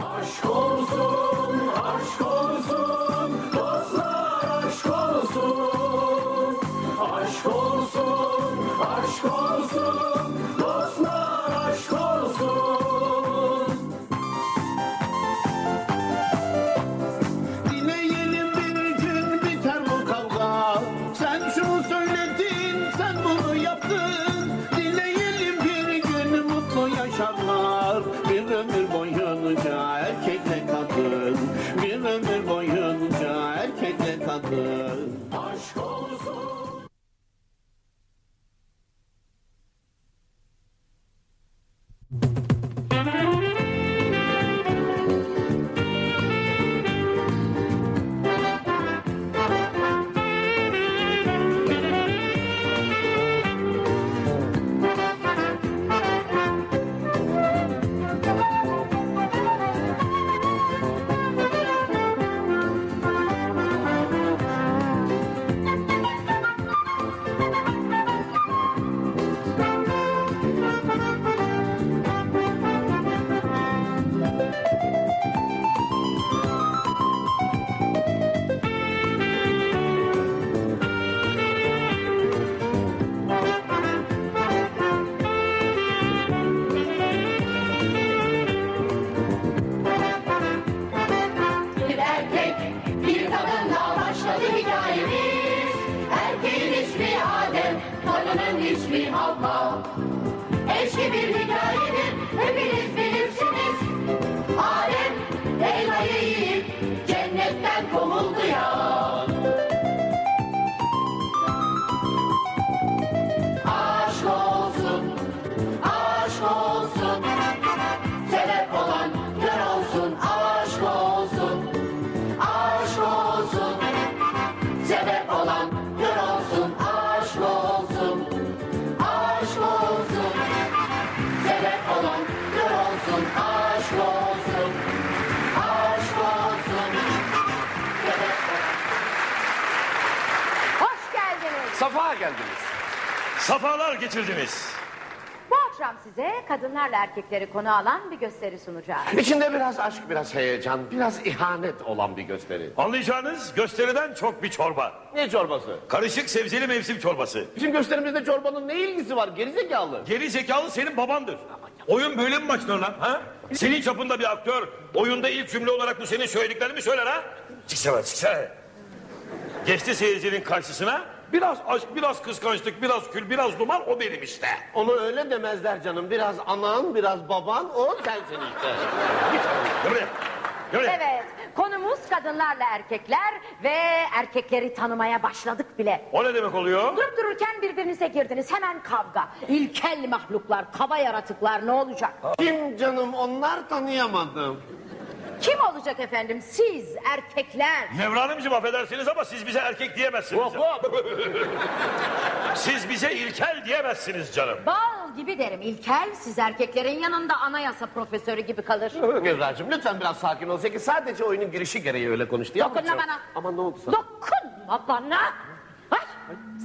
Aşk olsun, erkekleri konu alan bir gösteri sunacağız. İçinde biraz aşk, biraz heyecan, biraz ihanet olan bir gösteri. Anlayacağınız gösteriden çok bir çorba. Ne çorbası? Karışık sebzeli mevsim çorbası. Bizim gösterimizde çorbanın ne ilgisi var gerizekalı? Geri zekalı senin babandır. Oyun böyle mi başlar lan? Ha? Senin çapında bir aktör oyunda ilk cümle olarak bu senin söylediklerini mi söyler ha? Çıksana çıksana. Geçti seyircinin karşısına biraz aşk, biraz kıskançlık, biraz kül, biraz duman o benim işte. Onu öyle demezler canım. Biraz anan, biraz baban, o sensin işte. Gel buraya. Gel buraya. Evet, konumuz kadınlarla erkekler ve erkekleri tanımaya başladık bile. O ne demek oluyor? Durup dururken birbirinize girdiniz, hemen kavga. İlkel mahluklar, kaba yaratıklar ne olacak? Kim canım onlar tanıyamadım. Kim olacak efendim? Siz, erkekler. Nevra Hanımcığım affedersiniz ama siz bize erkek diyemezsiniz. Hop hop. Siz bize ilkel diyemezsiniz canım. Bal gibi derim İlkel, siz erkeklerin yanında anayasa profesörü gibi kalır. Nevracığım lütfen biraz sakin ol. Zeki sadece oyunun girişi gereği öyle konuştu. Dokunma bana. Ama ne oldu sana? Dokunma bana. Ay,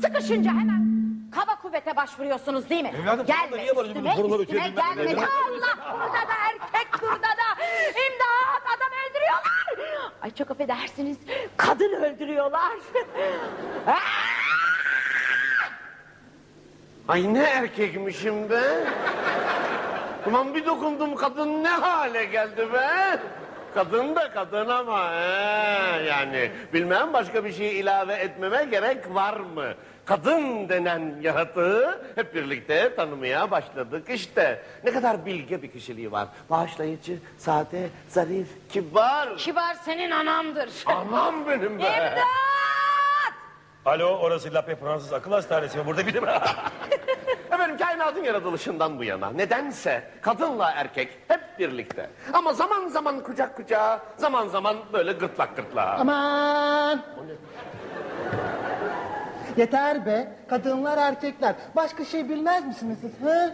sıkışınca hemen kaba kuvvete başvuruyorsunuz değil mi? Evladım, gelme niye üstüme, üstüme gelme. Allah burada da erkek burada da. İmdat adam öldürüyorlar. Ay çok affedersiniz kadın öldürüyorlar. Ay ne erkekmişim be. Ulan bir dokundum kadın ne hale geldi be. Kadın da kadın ama he, yani bilmem başka bir şey ilave etmeme gerek var mı? Kadın denen yaratığı hep birlikte tanımaya başladık işte. Ne kadar bilge bir kişiliği var. Bağışlayıcı, sade, zarif, kibar. Kibar senin anamdır. Anam benim be. İmdat! Alo orası Lape Fransız Akıl Hastanesi mi? Burada biri mi? Efendim kainatın yaratılışından bu yana nedense kadınla erkek hep birlikte. Ama zaman zaman kucak kucağa, zaman zaman böyle gırtlak gırtlağa. Aman! Yeter be, kadınlar erkekler. Başka şey bilmez misiniz siz? Hı?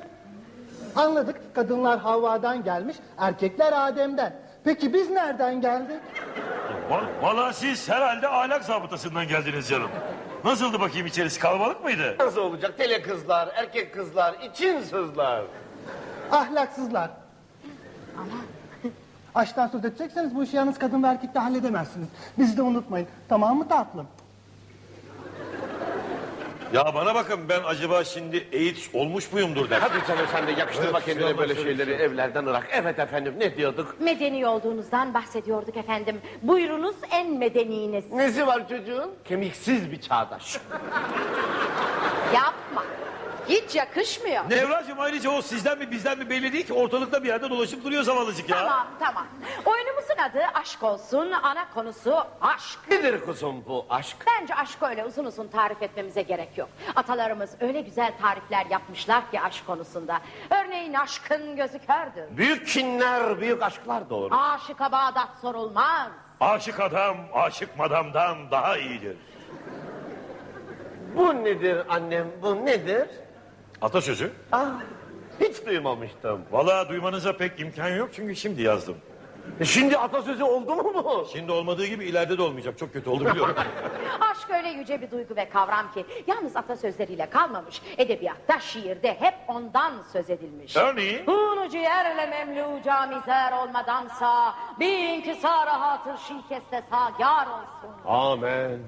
Anladık, kadınlar Havva'dan gelmiş, erkekler Adem'den. Peki biz nereden geldik? Va- Valla siz herhalde ahlak zabıtasından geldiniz canım. Nasıldı bakayım içerisi kalabalık mıydı? Nasıl olacak? Tele kızlar, erkek kızlar, için sızlar. Ahlaksızlar. Aşktan söz edecekseniz bu işi yalnız kadın ve erkekle halledemezsiniz. Bizi de unutmayın. Tamam mı tatlım? Ya bana bakın ben acaba şimdi AIDS olmuş muyumdur der. Hadi canım sen de yakıştırma Evet, kendine böyle öyle şeyleri şey. evlerden ırak. Evet efendim ne diyorduk? Medeni olduğunuzdan bahsediyorduk efendim. Buyurunuz en medeniniz. Nesi var çocuğun? Kemiksiz bir çağdaş. Yapma. Hiç yakışmıyor. Nevracığım ayrıca o sizden mi bizden mi belli değil ki ortalıkta bir yerde dolaşıp duruyor zavallıcık ya. Tamam tamam. Oyunumuzun adı aşk olsun. Ana konusu aşk. Nedir kuzum bu aşk? Bence aşkı öyle uzun uzun tarif etmemize gerek yok. Atalarımız öyle güzel tarifler yapmışlar ki aşk konusunda. Örneğin aşkın gözü kördür. Büyük kinler, büyük aşklar doğru. Aşıka Bağdat sorulmaz. Aşık adam aşık madamdan daha iyidir. Bu nedir annem, bu nedir? Atasözü. Ah, hiç duymamıştım. Vallahi duymanıza pek imkan yok çünkü şimdi yazdım. E Şimdi atasözü oldu mu bu? Şimdi olmadığı gibi ileride de olmayacak. Çok kötü oldu biliyorum. Aşk öyle yüce bir duygu ve kavram ki yalnız atasözleriyle kalmamış. Edebiyatta, şiirde hep ondan söz edilmiş. Örneğin Hunu ciğerle memlu camizer olmadansa bin kisara hatır şikeste sagar olsun. Amen.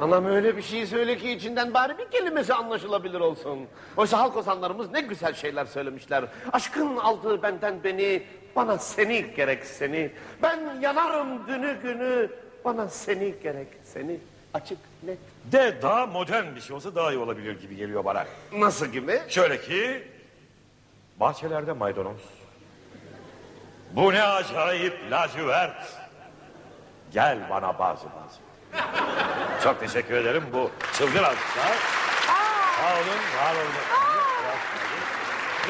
Anam öyle bir şey söyle ki içinden bari bir kelimesi anlaşılabilir olsun. Oysa halk ozanlarımız ne güzel şeyler söylemişler. Aşkın aldığı benden beni, bana seni gerek seni. Ben yanarım günü günü, bana seni gerek seni. Açık, net. de daha modern bir şey olsa daha iyi olabilir gibi geliyor bana. Nasıl gibi? Şöyle ki bahçelerde maydanoz. Bu ne acayip lacivert. Gel bana bazı bazı. Çok teşekkür ederim bu çılgın alkışlar. Sağ olun, var olun.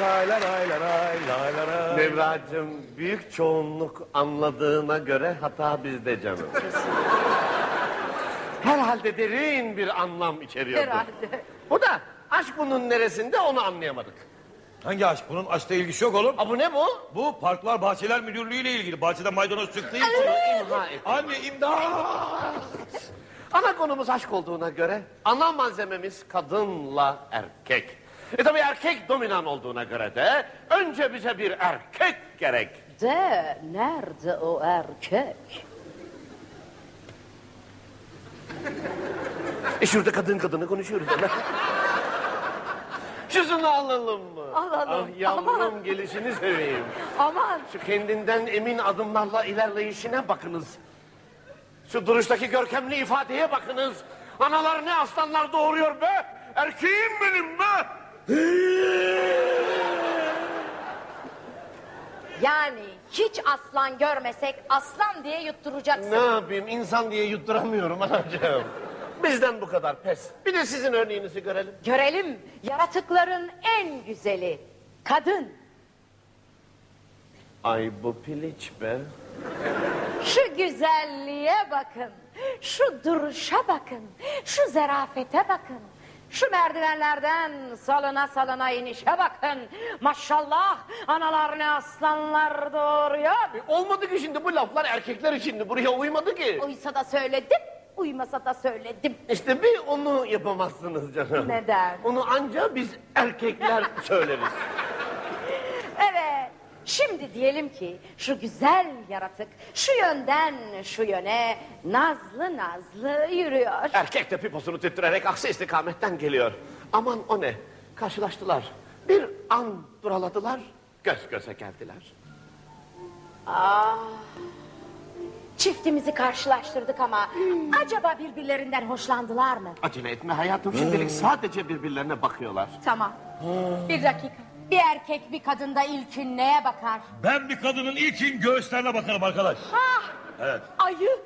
Lay lay lay lay lay lay lay lay. Nevracığım büyük çoğunluk anladığına göre hata bizde canım. Herhalde derin bir anlam içeriyordu. Herhalde. Bu da aşk bunun neresinde onu anlayamadık. Hangi aşk? Bunun aşkla ilgisi yok oğlum. Ha bu ne bu? Bu Parklar Bahçeler Müdürlüğü ile ilgili. Bahçede maydanoz çıktığı için. İmha et. Anne imdat! Ana konumuz aşk olduğuna göre ana malzememiz kadınla erkek. E tabi erkek dominan olduğuna göre de önce bize bir erkek gerek. De nerede o erkek? E şurada kadın kadını konuşuyoruz Şunu alalım mı? Alalım. Ah yavrum Aman. gelişini seveyim. Aman Şu kendinden emin adımlarla ilerleyişine bakınız. Şu duruştaki görkemli ifadeye bakınız. Analar ne aslanlar doğuruyor be. Erkeğim benim be. yani hiç aslan görmesek aslan diye yutturacaksın. Ne yapayım insan diye yutturamıyorum anacığım. Bizden bu kadar pes. Bir de sizin örneğinizi görelim. Görelim yaratıkların en güzeli kadın. Ay bu piliç be. Şu güzelliğe bakın. Şu duruşa bakın. Şu zerafete bakın. Şu merdivenlerden salına salına inişe bakın. Maşallah analar ne aslanlar doğuruyor. Olmadı ki şimdi bu laflar erkekler içindi. Buraya uymadı ki. Uysa da söyledim, uymasa da söyledim. İşte bir onu yapamazsınız canım. Neden? Onu anca biz erkekler söyleriz. Evet, şimdi diyelim ki şu güzel yaratık şu yönden şu yöne nazlı nazlı yürüyor. Erkek de piposunu tüttürerek aksi istikametten geliyor. Aman o ne? Karşılaştılar. Bir an duraladılar. Göz göze geldiler. Çiftimizi karşılaştırdık ama acaba birbirlerinden hoşlandılar mı? Acele etme hayatım. Şimdilik sadece birbirlerine bakıyorlar. Tamam. Bir dakika. Bir erkek bir kadında ilkin neye bakar? Ben bir kadının ilkin göğüslerine bakarım arkadaş. Ah! Evet. Ayı.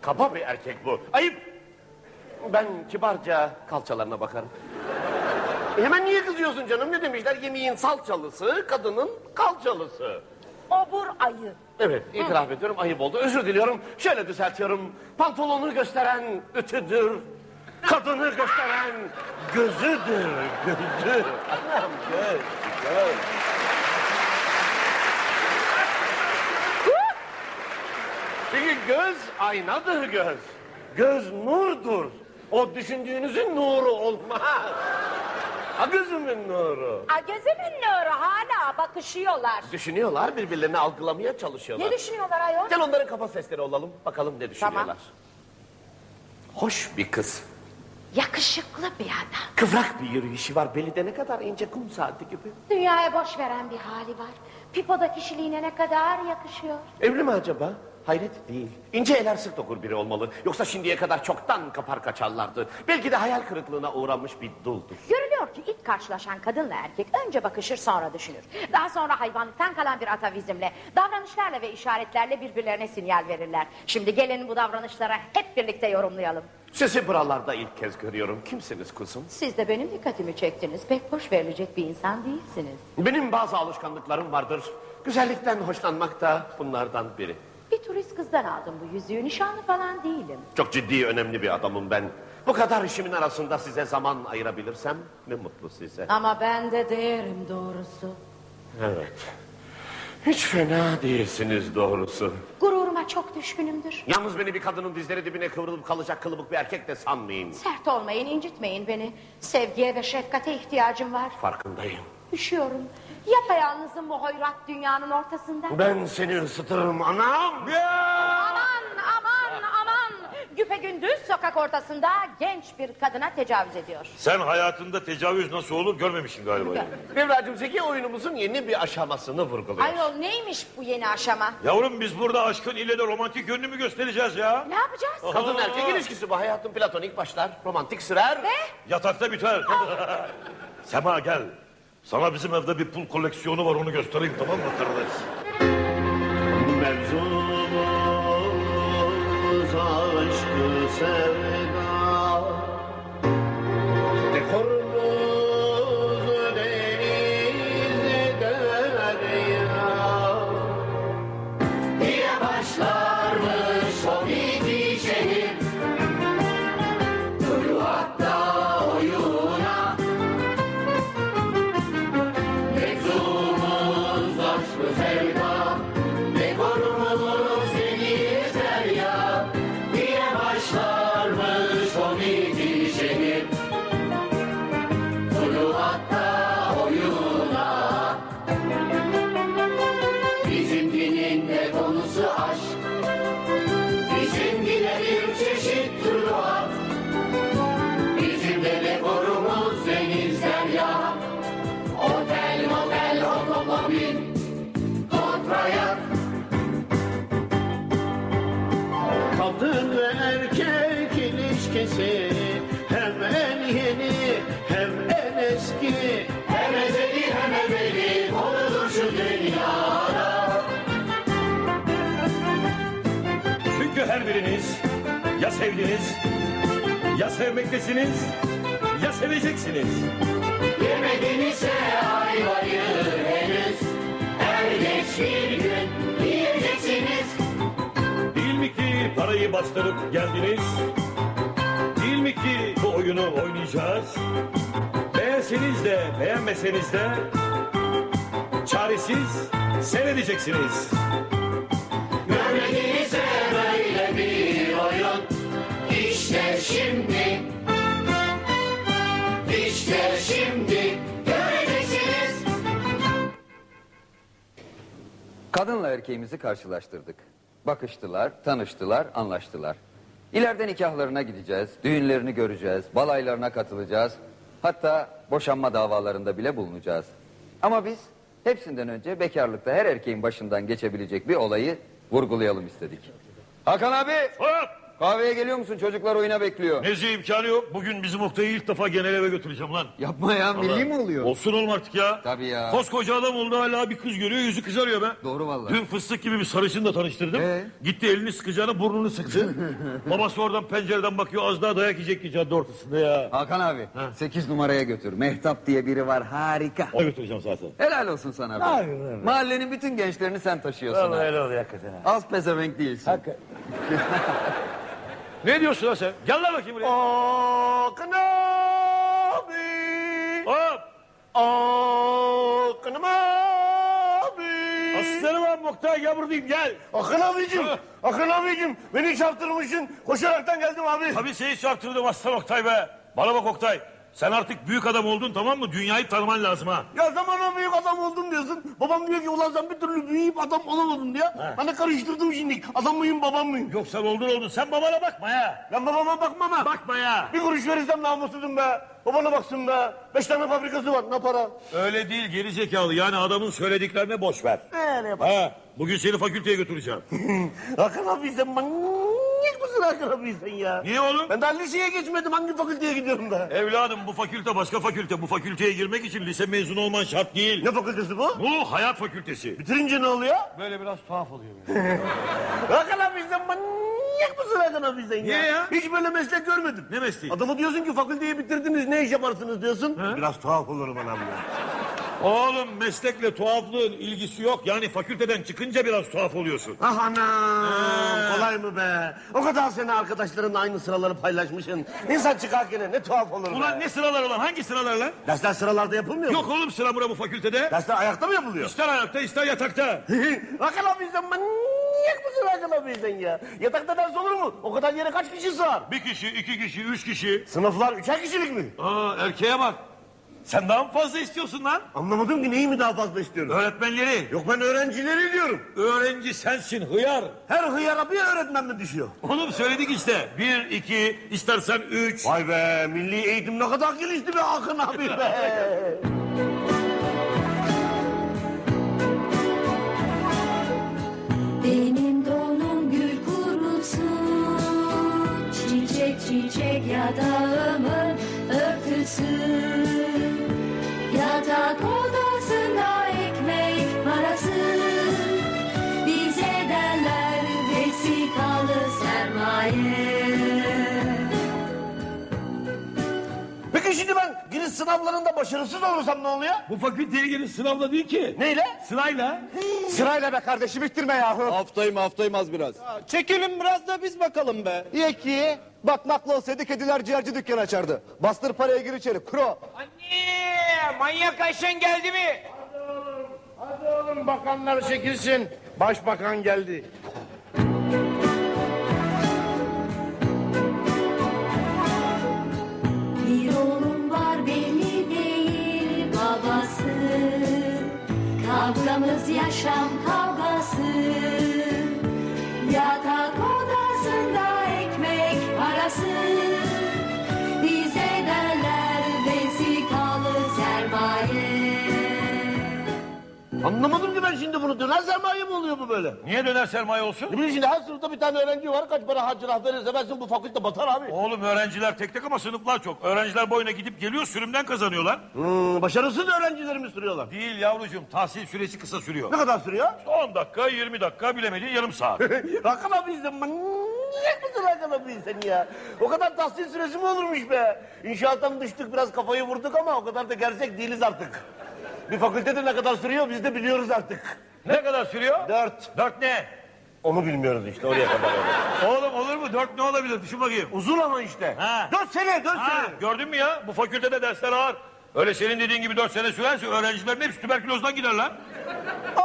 Kaba bir erkek bu. Ayıp. Ben kibarca kalçalarına bakarım. E hemen niye kızıyorsun canım? Ne demişler? Yemeğin salçalısı, kadının kalçalısı. Obur ayı. Evet, itiraf ediyorum. Ayıp oldu. Özür diliyorum. Şöyle düzeltiyorum. Pantolonu gösteren ütüdür. Kadını gösteren gözüdür. Gözü. Anam göz, göz. Çünkü göz aynadır göz. Göz nurdur. O düşündüğünüzün nuru olmaz. Ha gözümün nuru. Aa, gözümün nuru hala bakışıyorlar. Düşünüyorlar birbirlerini algılamaya çalışıyorlar. Ne düşünüyorlar ayol? Gel onların kafa sesleri olalım. Bakalım ne düşünüyorlar. Hoş bir kız. Yakışıklı bir adam. Kıvrak bir yürüyüşü var. Beli de ne kadar ince kum saati gibi. Dünyaya boş veren bir hali var. Pipo'da kişiliğine ne kadar yakışıyor. Evli mi acaba? Hayret değil. İnce eller sık dokur biri olmalı. Yoksa şimdiye kadar çoktan kapar kaçarlardı. Belki de hayal kırıklığına uğramış bir duldur. Görülüyor ki ilk karşılaşan kadınla erkek önce bakışır sonra düşünür. Daha sonra hayvanlıktan kalan bir atavizmle, davranışlarla ve işaretlerle birbirlerine sinyal verirler. Şimdi gelin bu davranışlara hep birlikte yorumlayalım. Sizi buralarda ilk kez görüyorum. Kimsiniz kuzum? Siz de benim dikkatimi çektiniz. Pek hoş verilecek bir insan değilsiniz. Benim bazı alışkanlıklarım vardır. Güzellikten hoşlanmak da bunlardan biri. Bir turist kızdan aldım bu yüzüğü. Nişanlı falan değilim. Çok ciddi, önemli bir adamım ben. Bu kadar işimin arasında size zaman ayırabilirsem ne mutlu size. Ama ben de değerim doğrusu. Evet. Hiç fena değilsiniz doğrusu. Gururuma çok düşkünümdür. Yalnız beni bir kadının dizleri dibine kıvrılıp kalacak kılıbık bir erkek de sanmayın. Sert olmayın, incitmeyin beni. Sevgiye ve şefkate ihtiyacım var. Farkındayım. Üşüyorum. Yapayalnızım bu hoyrat dünyanın ortasında. Ben seni ısıtırım anam. Aman aman aman. Güpegündüz sokak ortasında genç bir kadına tecavüz ediyor. Sen hayatında tecavüz nasıl olur görmemişsin galiba. Evladım Zeki oyunumuzun yeni bir aşamasını vurguluyor. Ayol neymiş bu yeni aşama? Yavrum biz burada aşkın ile de romantik yönünü mü göstereceğiz ya? Ne yapacağız? Kadın erkek ilişkisi bu hayatın platonik başlar, romantik sürer. Ve Yatakta biter. Sema gel. Sana bizim evde bir pul koleksiyonu var onu göstereyim tamam mı kardeş? Mevzumuz aşkı sevda sevdiniz ya sevmektesiniz ya seveceksiniz. Yemedinizse ayvayı henüz Er geç bir gün yiyeceksiniz Değil mi ki parayı bastırıp geldiniz? Değil mi ki bu oyunu oynayacağız? Beğenseniz de beğenmeseniz de çaresiz seyredeceksiniz. Şimdi İşte şimdi Göreceksiniz Kadınla erkeğimizi karşılaştırdık. Bakıştılar, tanıştılar, anlaştılar. İleride nikahlarına gideceğiz, düğünlerini göreceğiz, balaylarına katılacağız. Hatta boşanma davalarında bile bulunacağız. Ama biz hepsinden önce bekarlıkta her erkeğin başından geçebilecek bir olayı vurgulayalım istedik. Hakan abi, Hop! Kahveye geliyor musun? Çocuklar oyuna bekliyor. Nezi imkanı yok. Bugün bizim Oktay'ı ilk defa genel eve götüreceğim lan. Yapma ya, milli mi oluyor? Olsun oğlum artık ya. Tabii ya. Koskoca adam oldu hala bir kız görüyor yüzü kızarıyor be. Doğru vallahi. Dün fıstık gibi bir sarışınla tanıştırdım. Ee? Gitti elini sıkacağına burnunu sıktı. Babası oradan pencereden bakıyor az daha dayak yiyecek ki cadde ortasında ya. Hakan abi, 8 numaraya götür. Mehtap diye biri var, harika. O götüreceğim zaten. Helal olsun sana be. Mahallenin bütün gençlerini sen taşıyorsun. ha. öyle oluyor hakikaten. Az pezevenk değilsin. Ne diyorsun lan sen? Gel lan bakayım buraya. Akın abi Hop! Akın abi Aslanım abi Oktay gel buradayım gel. Akın abicim Ha. Akın abicim Beni çarptırmışsın Koşaraktan geldim abi Tabii seni çarptırdım aslan Oktay be. Bana bak Oktay. Sen artık büyük adam oldun tamam mı? Dünyayı tanıman lazım ha. Ya zamana büyük adam oldum diyorsun. Babam diyor ki ulan sen bir türlü büyüyüp adam olamadın diyor. Ben de karıştırdım şimdi. Adam mıyım babam mıyım? Yok sen oldun oldun. Sen babana bakma ya. Ben babama bakmam ha. Bakma ya. Bir kuruş verirsem namussuzum be. Babana baksın be. Beş tane fabrikası var ne para. Öyle değil geri zekalı. Yani adamın söylediklerine boş ver. Öyle yapar. Ha, bugün seni fakülteye götüreceğim. Hakan abi sen manyak Hakan abi sen ya? Niye oğlum? Ben daha liseye geçmedim hangi fakülteye gidiyorum be? Evladım bu fakülte başka fakülte. Bu fakülteye girmek için lise mezunu olman şart değil. Ne fakültesi bu? Bu hayat fakültesi. Bitirince ne oluyor? Böyle biraz tuhaf oluyor. Sen manyak mısın sen ya? Niye ya? Hiç böyle meslek görmedim. Ne mesleği? Adamı diyorsun ki fakülteyi bitirdiniz ne iş yaparsınız diyorsun. Biraz tuhaf olurum anam ya. Oğlum meslekle tuhaflığın ilgisi yok. Yani fakülteden çıkınca biraz tuhaf oluyorsun. Ah anam Ee. kolay mı be? O kadar sene arkadaşlarınla aynı sıraları paylaşmışsın. İnsan çıkarken ne tuhaf olur Ulan be. ne sıralar ulan? Hangi sıralar lan? Dersler sıralarda yapılmıyor mu? Yok oğlum sıra bura bu fakültede. Dersler ayakta mı yapılıyor? İster ayakta ister yatakta. Hakan abi sen manyak mısın Hakan abi sen ya? Yatakta ders olur mu? O kadar yere kaç kişi sığar? Bir kişi, iki kişi, üç kişi. Sınıflar üçer kişilik mi? Aa erkeğe bak. Sen daha mı fazla istiyorsun lan? Anlamadım ki neyi mi daha fazla istiyorum? Öğretmenleri. Yok ben öğrencileri diyorum. Öğrenci sensin hıyar. Her hıyara bir öğretmen mi düşüyor? Oğlum söyledik işte. Bir, iki, istersen üç. Vay be milli eğitim ne kadar gelişti be Hakan abi be. Benim donum gül kurusun Çiçek çiçek yatağımın örtüsü şimdi ben giriş sınavlarında başarısız olursam ne oluyor? Bu fakülteye giriş sınavla değil ki. Neyle? Sırayla. Sırayla be kardeşim ittirme yahu. Haftayım haftayım az biraz. Çekelim biraz da biz bakalım be. İyi ki bakmakla olsaydı kediler ciğerci dükkan açardı. Bastır paraya gir içeri kuro. Anne! Manyak Ayşen geldi mi? Hadi oğlum bakanlar çekilsin. Başbakan geldi. Kavgamız yaşam kavgası Anlamadım ki ben şimdi bunu. Döner sermaye mi oluyor bu böyle? Niye döner sermaye olsun? Ne bileyim şimdi her sınıfta bir tane öğrenci var. Kaç para harcırah verirse versin bu fakülte batar abi. Oğlum öğrenciler tek tek ama sınıflar çok. Öğrenciler boyuna gidip geliyor sürümden kazanıyorlar. Hmm, başarısız öğrencilerimi sürüyorlar. Değil yavrucuğum tahsil süresi kısa sürüyor. Ne kadar sürüyor? 10 dakika 20 dakika bilemediğin yarım saat. Hakan abi sen manyak mısın Hakan abi sen ya? O kadar tahsil süresi mi olurmuş be? İnşaattan düştük biraz kafayı vurduk ama o kadar da gerçek değiliz artık. Bir fakültede ne kadar sürüyor biz de biliyoruz artık. ne kadar sürüyor? Dört. Dört ne? Onu bilmiyoruz işte oraya kadar. Oğlum olur mu? Dört ne olabilir? Düşün bakayım. Uzun ama işte. Ha. Dört sene, dört Ha, sene. gördün mü ya? Bu fakültede dersler ağır. Öyle senin dediğin gibi dört sene sürerse öğrencilerin hepsi tüberkülozdan gider lan.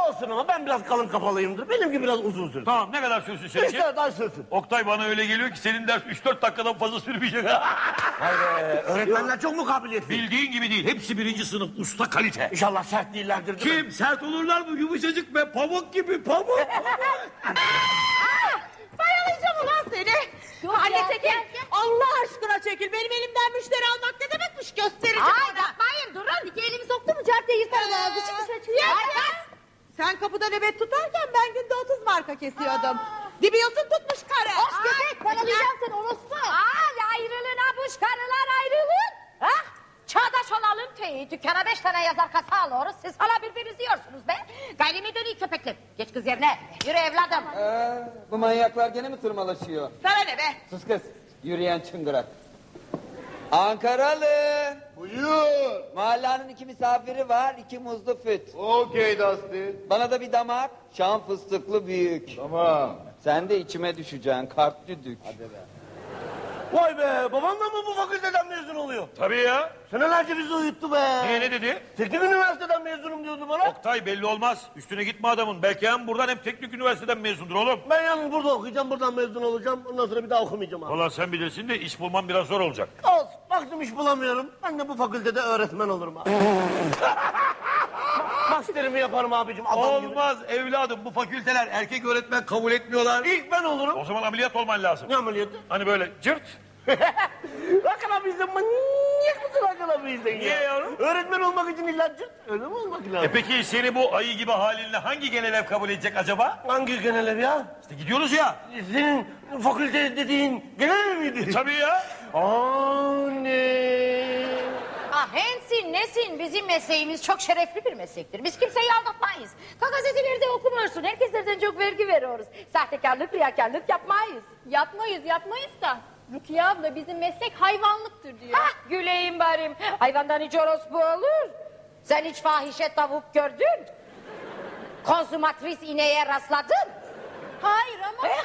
Olsun ama ben biraz kalın kafalıyımdır. Benimki biraz uzun sürsün. Tamam ne kadar sürsün seninki? İşte daha sürsün. Oktay bana öyle geliyor ki senin ders 3-4 dakikadan fazla sürmeyecek. Öğretmenler çok mu kabiliyetli? Bildiğin gibi değil. Hepsi birinci sınıf usta kalite. İnşallah sert değillerdir? Kim? Sert olurlar mı? Yumuşacık be. Pamuk gibi pamuk. Bayılacağım ulan seni. Anne ya, çekil. gel, gel. Allah aşkına çekil. Benim elimden müşteri almak ne demekmiş göstereceğim Ay ona. yapmayın durun. İki elimi soktu mu caddeyi yırtarım. Ee, dışarı Yes, çıkıyor. Sen kapıda nöbet tutarken ben günde 30 marka kesiyordum. Dibiyosun tutmuş karı. Hoş köpek paralayacağım seni orospu. Ay ayrılın abuş karılar ayrılın. Ha? Çağdaş olalım teyi. Dükkana beş tane yazar kasa alıyoruz. Siz hala birbirinizi yiyorsunuz be. Gayri medeni köpekler. Geç kız yerine. Yürü evladım. Ee, bu manyaklar gene mi tırmalaşıyor? Sana ne be? Sus kız. Yürüyen çıngırak. Ankaralı. Buyur. Mahallenin iki misafiri var, iki muzlu füt. Okey Dustin. Bana da bir damak, şam fıstıklı büyük. Tamam. Sen de içime düşeceksin, kart düdük. Hadi be. Vay be babam da mı bu fakülteden mezun oluyor? Tabii ya. Senelerce bizi uyuttu be. Niye ne dedi? Teknik üniversiteden mezunum diyordu bana. Oktay belli olmaz. Üstüne gitme adamın. Belki hem buradan hem teknik üniversiteden mezundur oğlum. Ben yalnız burada okuyacağım, buradan mezun olacağım. Ondan sonra bir daha okumayacağım abi. Valla sen bilirsin de iş bulman biraz zor olacak. Olsun. Baktım iş bulamıyorum. Ben de bu fakültede öğretmen olurum abi. Masterimi yaparım abicim adam. Olmaz evladım bu fakülteler erkek öğretmen kabul etmiyorlar. İlk ben olurum. O zaman ameliyat olman lazım. Ne ameliyatı? Hani böyle cırt. Hakan abi sen manyak mısın Hakan abi sen ya? Niye yavrum? Öğretmen olmak için illa cırt öyle mi olmak lazım? E peki seni bu ayı gibi halinle hangi genel ev kabul edecek acaba? Hangi genel ev ya? İşte gidiyoruz ya. Senin fakülte dediğin genel ev miydi? Tabii ya. Anne. Ah hensin nesin bizim mesleğimiz çok şerefli bir meslektir. Biz kimseyi aldatmayız. Ta gazetelerde okumuyorsun. Herkeslerden çok vergi veriyoruz. Sahtekarlık, riyakarlık yapmayız. Yapmayız yapmayız da. Rukiye abla bizim meslek hayvanlıktır diyor. Hah güleyim barim. Hayvandan hiç orospu olur. Sen hiç fahişe tavuk gördün. Konsumatris ineğe rastladın. Hayır ama Eh.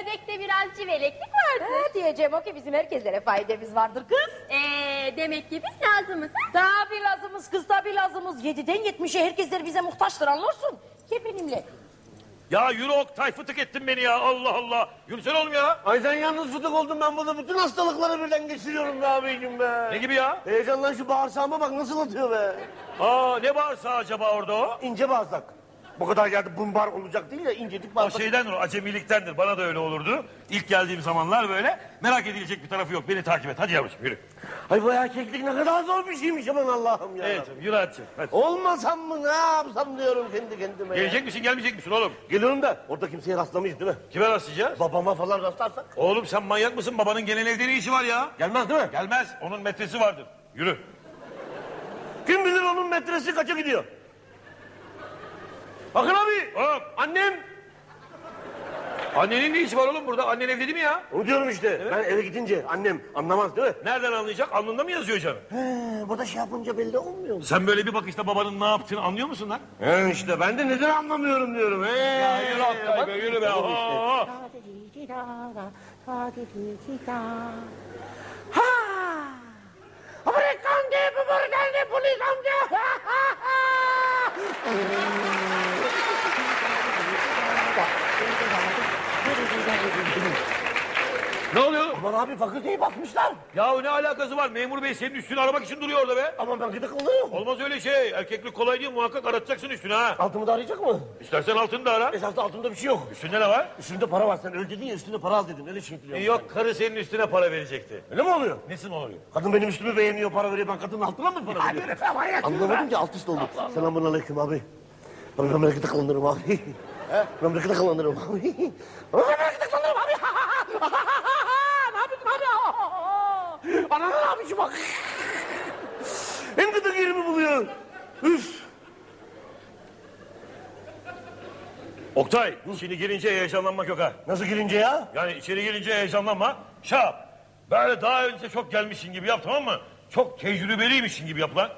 ördekte biraz civeleklik vardır. Ha, diyeceğim o ki bizim herkeslere faydamız vardır kız. Ee, demek ki biz lazımız. ha? Tabi lazımız kız tabi lazımız. Yediden yetmişe herkesler bize muhtaçtır anlarsın. Gel benimle. Ya yürü Oktay fıtık ettin beni ya Allah Allah. Yürüsene oğlum ya. Ay sen yalnız fıtık oldun ben burada bütün hastalıkları birden geçiriyorum be abicim be. Ne gibi ya? Heyecandan şu bağırsağıma bak nasıl atıyor be. Aa ne bağırsa acaba orada o? İnce bağırsak. Bu kadar geldi bumbar olacak değil ya incecik O bağırsak. şeydendir o acemiliktendir. Bana da öyle olurdu. İlk geldiğim zamanlar böyle. Merak edilecek bir tarafı yok. Beni takip et. Hadi yavrucuğum yürü. Ay bu erkeklik ne kadar zor bir şeymiş aman Allah'ım ya. Evet yürü hadi. hadi. Olmasam mı ne yapsam diyorum kendi kendime ya. Gelecek misin gelmeyecek misin oğlum? Geliyorum da orada kimseye rastlamayız değil mi? Kime rastlayacağız? Babama falan rastlarsak. Oğlum sen manyak mısın? Babanın genel evde ne işi var ya? Gelmez değil mi? Gelmez. Onun metresi vardır. Yürü. Kim bilir onun metresi kaça gidiyor? Bakın abi. Hop. Annem. Annenin ne işi var oğlum burada? Annen evde değil mi ya? Onu diyorum işte. Ben eve gidince annem anlamaz değil mi? Nereden anlayacak? Alnında mı yazıyor canım? He, burada şey yapınca belli olmuyor mu? Sen böyle bir bakışta babanın ne yaptığını anlıyor musun lan? He işte ben de neden anlamıyorum diyorum. He. Ya yürü Oktay be yürü be. Aa. Amerikan diye bir buradan ne polis amca. Ne oluyor? Aman abi fakülteyi basmışlar. Ya ne alakası var? Memur bey senin üstünü aramak için duruyor orada be. Ama ben gıdık oluyorum. Olmaz öyle şey. Erkeklik kolay değil muhakkak aratacaksın üstünü ha. Altımı da arayacak mı? İstersen altını da ara. Esasında altımda bir şey yok. Üstünde ne var? Üstünde para var sen öyle dedin ya üstünde para al dedin öyle şey biliyorum. yok karı senin üstüne para verecekti. Öyle mi oluyor? Nesin oluyor? Kadın benim üstümü beğeniyor para veriyor ben kadının altına mı para veriyorum? Anlamadım ki alt üst oldu. Selamun aleyküm abi. Ben memlekete kalınırım abi. memlekete kalınırım abi. Ben memlekete kalınırım abi. ne yapıyorsun abi? Ananı ne yapıyorsun bak. en gıdık yerimi buluyor. Üf. Oktay şimdi girince heyecanlanmak yok ha. Nasıl girince ya? Yani içeri girince heyecanlanma. Şap. Böyle daha önce çok gelmişsin gibi yap tamam mı? Çok tecrübeliymişsin gibi yap lan.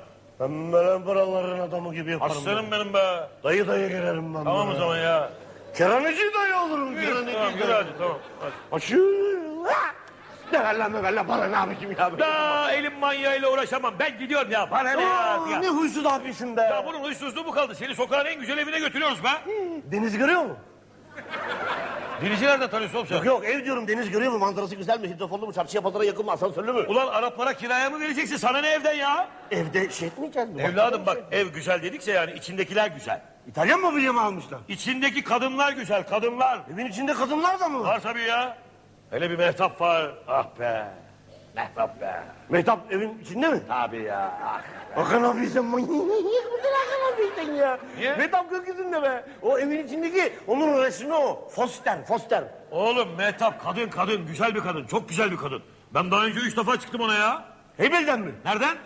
Ben böyle paraların adamı gibi yaparım. Aslanım benim be. Dayı dayı girerim ben. Tamam o zaman ya. Kerhaneci dayı olurum. Kerhaneci tamam dayı. hadi tamam. Açıyor. Ne ver lan ne ver lan bana ne yapayım ya? Da elim manyağıyla uğraşamam. Ben gidiyorum ya. Bana ne ya? Aa, ya. ne huysuz abisin be. Ya bunun huysuzluğu mu kaldı? Seni sokağın en güzel evine götürüyoruz be. Deniz görüyor mu? Denizi nereden tanıyorsun oğlum sen? Yok yok ev diyorum deniz görüyor mu? Manzarası güzel mi? Hidrofonlu mu? Çarşıya pazara yakın mı? Asansörlü mü? Ulan Araplara kiraya mı vereceksin? Sana ne evden ya? Evde şey etmeyeceksin mi? Evladım bak ev güzel dedikse yani içindekiler güzel. İtalyan mobilya mı almışlar? İçindeki kadınlar güzel kadınlar. Evin içinde kadınlar da mı? Var tabii ya. Hele bir mehtap var. Ah be. Mehtap be. Mehtap evin içinde mi? Tabii ya. Ah. Hakan abi sen manyak mısın Hakan abi sen ya? Niye? Mehtap gökyüzünde be. O evin içindeki onun resmi o. Foster, Foster. Oğlum Mehtap kadın kadın güzel bir kadın. Çok güzel bir kadın. Ben daha önce üç defa çıktım ona ya. Heybel'den mi? Nereden?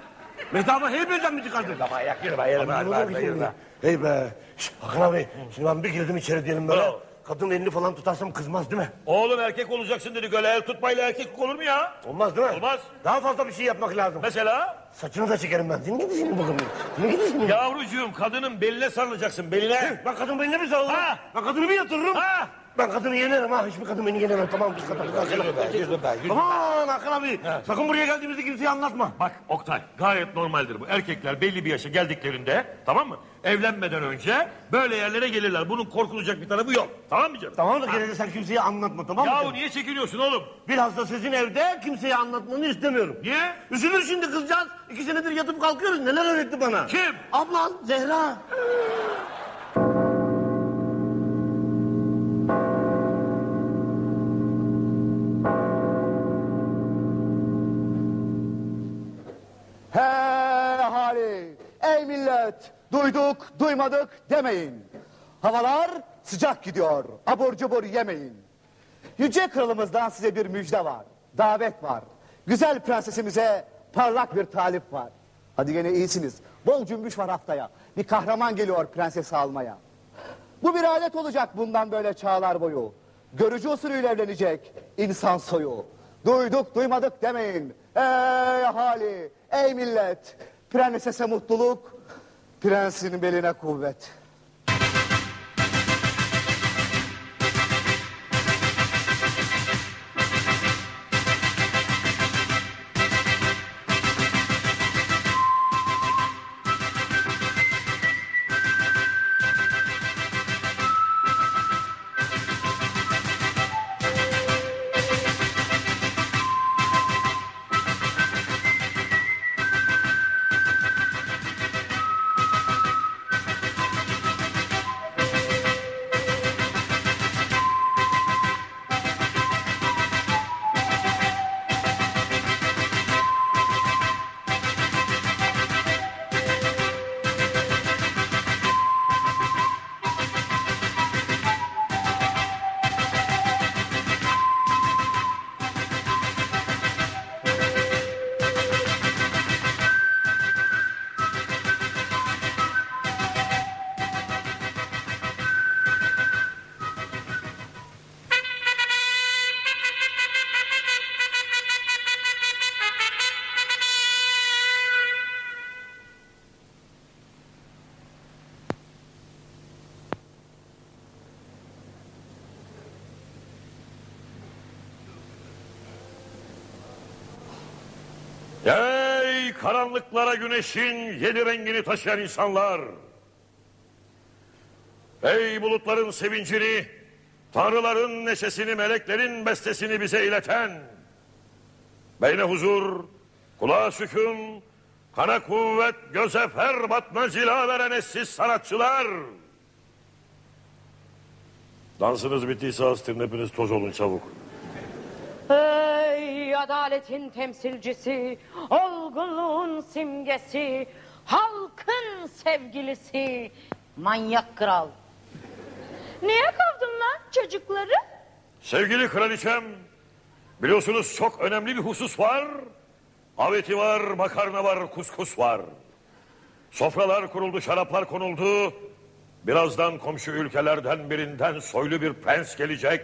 Mehtap'ı Heybel'den mi çıkardın? Ama ayak yürü be yürü be. Anlamadım ki seni. Hey be. Şş, Hakan abi şimdi ben bir girdim içeri diyelim böyle. Bravo. Kadın elini falan tutarsam kızmaz değil mi? Oğlum erkek olacaksın dedik öyle el tutmayla erkek olur mu ya? Olmaz değil mi? Olmaz. Daha fazla bir şey yapmak lazım. Mesela Saçını da çekerim ben. Senin gidi şimdi bakın. Senin gidi şimdi. yavrucuğum kadının beline sarılacaksın beline. Ben kadın beline mi sarılırım? Ha! Ben kadını bir yatırırım. Ha! Ben kadını yenerim ha. Hiçbir kadın beni yenemez. Tamam biz kadın. Yürü be, yürü be, yürü. Aman Hakan abi. Sakın buraya geldiğimizde kimseye anlatma. Bak Oktay gayet normaldir bu. Erkekler belli bir yaşa geldiklerinde tamam mı? Evlenmeden önce böyle yerlere gelirler. Bunun korkulacak bir tarafı yok. Tamam mı canım? Tamam da gene de sen kimseye anlatma tamam mı? Yahu canım? niye çekiniyorsun oğlum? Bilhassa sizin evde kimseye anlatmanı istemiyorum. Niye? Üzülür şimdi kızcağız. İki senedir yatıp kalkıyoruz. Neler öğretti bana? Kim? Ablan Zehra. Millet, duyduk, duymadık demeyin. Havalar sıcak gidiyor, abur cubur yemeyin. Yüce kralımızdan size bir müjde var, davet var. Güzel prensesimize parlak bir talip var. Hadi gene iyisiniz, bol cümbüş var haftaya. Bir kahraman geliyor prensesi almaya. Bu bir alet olacak bundan böyle çağlar boyu. Görücü usulüyle evlenecek insan soyu. Duyduk duymadık demeyin. Ey ahali, ey millet. Prensese mutluluk, prensin beline kuvvet. Güneşin yedi rengini taşıyan insanlar. Ey bulutların sevincini, tanrıların neşesini, meleklerin bestesini bize ileten. Beyne huzur, kulağa sükun, kana kuvvet, göze fer batma zila veren eşsiz sanatçılar. Dansınız bittiyse astırın hepiniz toz olun çabuk. Ey adaletin temsilcisi, olgunluğun simgesi, halkın sevgilisi, manyak kral. Niye kovdun lan çocukları? Sevgili kraliçem, biliyorsunuz çok önemli bir husus var. Aveti var, makarna var, kuskus var. Sofralar kuruldu, şaraplar konuldu. Birazdan komşu ülkelerden birinden soylu bir prens gelecek.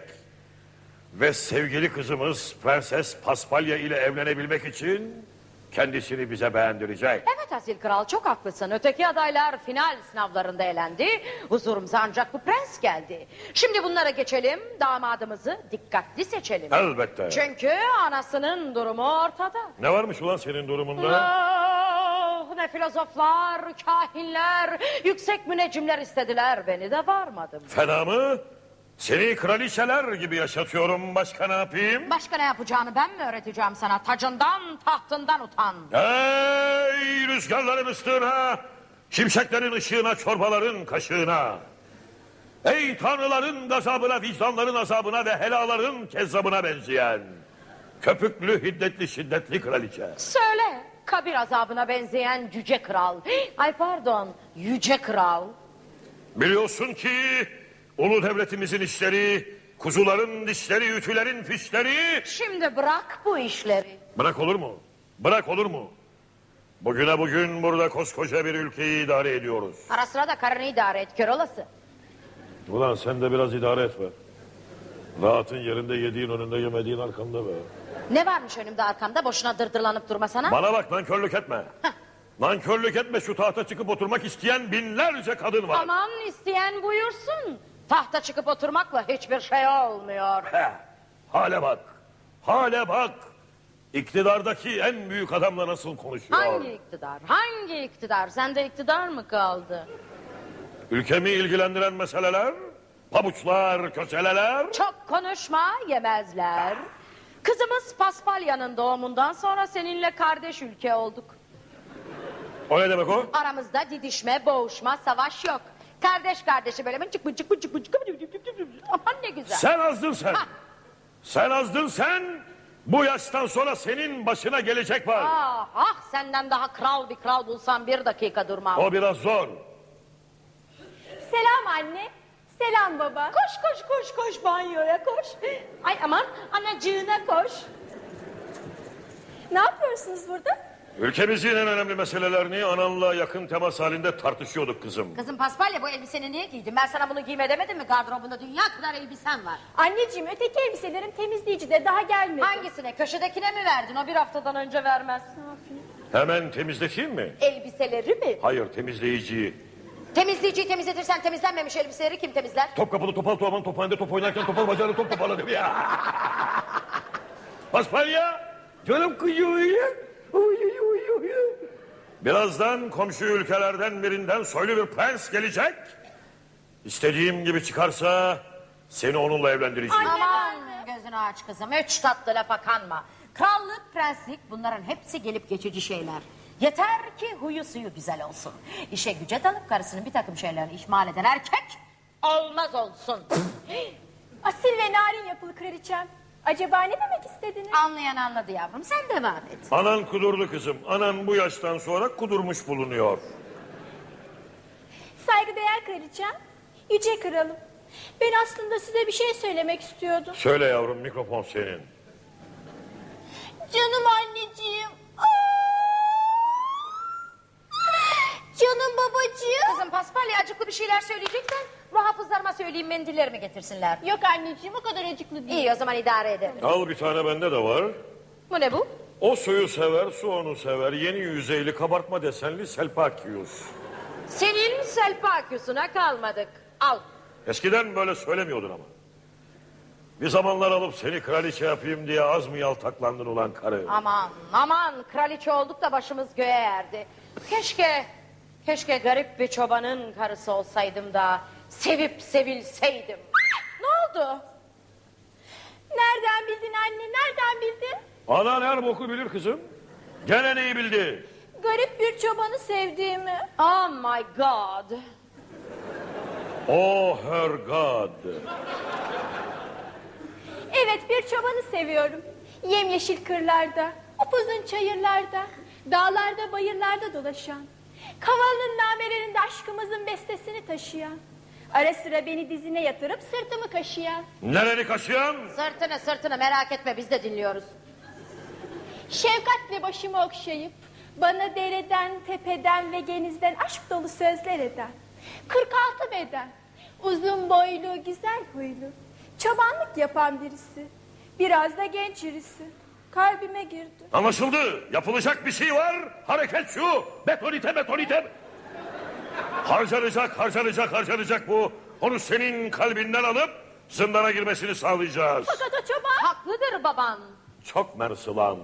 Ve sevgili kızımız Prenses Paspalya ile evlenebilmek için kendisini bize beğendirecek. Evet Asil Kral çok haklısın. Öteki adaylar final sınavlarında elendi. Huzurumuza ancak bu prens geldi. Şimdi bunlara geçelim. Damadımızı dikkatli seçelim. Elbette. Çünkü anasının durumu ortada. Ne varmış ulan senin durumunda? Oh, ne filozoflar, kahinler, yüksek müneccimler istediler. Beni de varmadım. Fena mı? Seni kraliçeler gibi yaşatıyorum. Başka ne yapayım? Başka ne yapacağını ben mi öğreteceğim sana? Tacından, tahtından utan. Ey rüzgarların ıstığına, şimşeklerin ışığına, çorbaların kaşığına. Ey tanrıların gazabına, vicdanların azabına ve helaların kezzabına benzeyen. Köpüklü, hiddetli, şiddetli kraliçe. Söyle, kabir azabına benzeyen yüce kral. Ay pardon, yüce kral. Biliyorsun ki ulu devletimizin işleri, kuzuların dişleri, ütülerin fişleri... Şimdi bırak bu işleri. Bırak olur mu? Bırak olur mu? Bugüne bugün burada koskoca bir ülkeyi idare ediyoruz. Ara sıra da karını idare et, kör olası. Ulan sen de biraz idare et be. Rahatın yerinde yediğin önünde yemediğin arkanda be. Ne varmış önümde arkamda boşuna dırdırlanıp durma sana? Bana bak nankörlük etme. nankörlük etme şu tahta çıkıp oturmak isteyen binlerce kadın var. Aman isteyen buyursun. Tahta çıkıp oturmakla hiçbir şey olmuyor. Heh, hale bak. Hale bak. İktidardaki en büyük adamla nasıl konuşuyor. Hangi iktidar? Hangi iktidar? Sende iktidar mı kaldı? Ülkemi ilgilendiren meseleler, pabuçlar, köseleler. Çok konuşma yemezler. Kızımız Paspalya'nın doğumundan sonra seninle kardeş ülke olduk. O ne demek o? Aramızda didişme, boğuşma, savaş yok. Kardeş kardeşi böyle mıncık mıncık mıncık mıncık Aman ne güzel. Sen azdın sen. Ha. Sen azdın sen. Bu yaştan sonra senin başına gelecek var. Ah, ah senden daha kral bir kral bulsam bir dakika durmam. O biraz zor. Selam anne. Selam baba. Koş koş koş koş banyoya koş. Ay aman anacığına koş. Ne yapıyorsunuz burada? Ülkemizin en önemli meselelerini ananla yakın temas halinde tartışıyorduk kızım. Kızım Paspalya bu elbiseni niye giydin? Ben sana bunu giyme demedim mi? Gardırobunda dünya kadar elbisen var. Anneciğim öteki elbiselerim temizleyici de daha gelmedi. Hangisine? Köşedekine mi verdin? O bir haftadan önce vermez. Hemen temizleteyim mi? Elbiseleri mi? Hayır temizleyiciyi. Temizleyiciyi temizletirsen temizlenmemiş elbiseleri kim temizler? Top kapılı topal tuğaman tophanede top oynarken topal bacağını top toparladım ya. Paspalya. Canım kuyuyor. Birazdan komşu ülkelerden birinden soylu bir prens gelecek. İstediğim gibi çıkarsa seni onunla evlendireceğim. Aman gözünü aç kızım. Üç tatlı lafa kanma. Krallık, prenslik bunların hepsi gelip geçici şeyler. Yeter ki huyu suyu güzel olsun. İşe güce dalıp karısının bir takım şeylerini ihmal eden erkek olmaz olsun. Asil ve narin yapılı kraliçem. Acaba ne demek istediniz? Anlayan anladı yavrum sen devam et. Anan kudurdu kızım. Anan bu yaştan sonra kudurmuş bulunuyor. Saygıdeğer kraliçem. Yüce kralım. Ben aslında size bir şey söylemek istiyordum. Söyle yavrum mikrofon senin. Canım anneciğim. Canım babacığım. Kızım Paspalya acıklı bir şeyler söyleyeceksen muhafızlarıma söyleyeyim mendillerimi getirsinler. Yok anneciğim o kadar acıklı değil. İyi o zaman idare ederim. Al bir tane bende de var. Bu ne bu? O suyu sever, su onu sever. Yeni yüzeyli kabartma desenli selpakius. Senin selpakyusuna kalmadık. Al. Eskiden böyle söylemiyordun ama. Bir zamanlar alıp seni kraliçe yapayım diye az mı yaltaklandın ulan karı? Aman aman kraliçe olduk da başımız göğe erdi. Keşke, keşke garip bir çobanın karısı olsaydım da sevip sevilseydim. Ne oldu? Nereden bildin anne? Nereden bildin? Anan her boku bilir kızım. Gene neyi bildi? Garip bir çobanı sevdiğimi. Oh my god. Oh her God. Evet bir çobanı seviyorum. Yemyeşil kırlarda, upuzun çayırlarda, dağlarda bayırlarda dolaşan. Kavalının namelerinde aşkımızın bestesini taşıyan. Ara sıra beni dizine yatırıp sırtımı kaşıyan. Nereni kaşıyan? Sırtını sırtını merak etme biz de dinliyoruz. Şefkatle başımı okşayıp bana dereden, tepeden ve genizden aşk dolu sözler eden. 46 beden, uzun boylu, güzel huylu, çobanlık yapan birisi. Biraz da genç birisi. Kalbime girdi. Anlaşıldı. Yapılacak bir şey var. Hareket şu. Betonite betonite. Harcanacak harcanacak harcanacak bu. Onu senin kalbinden alıp zindana girmesini sağlayacağız. Fakat o çoban... Haklıdır baban. Çok mersılan.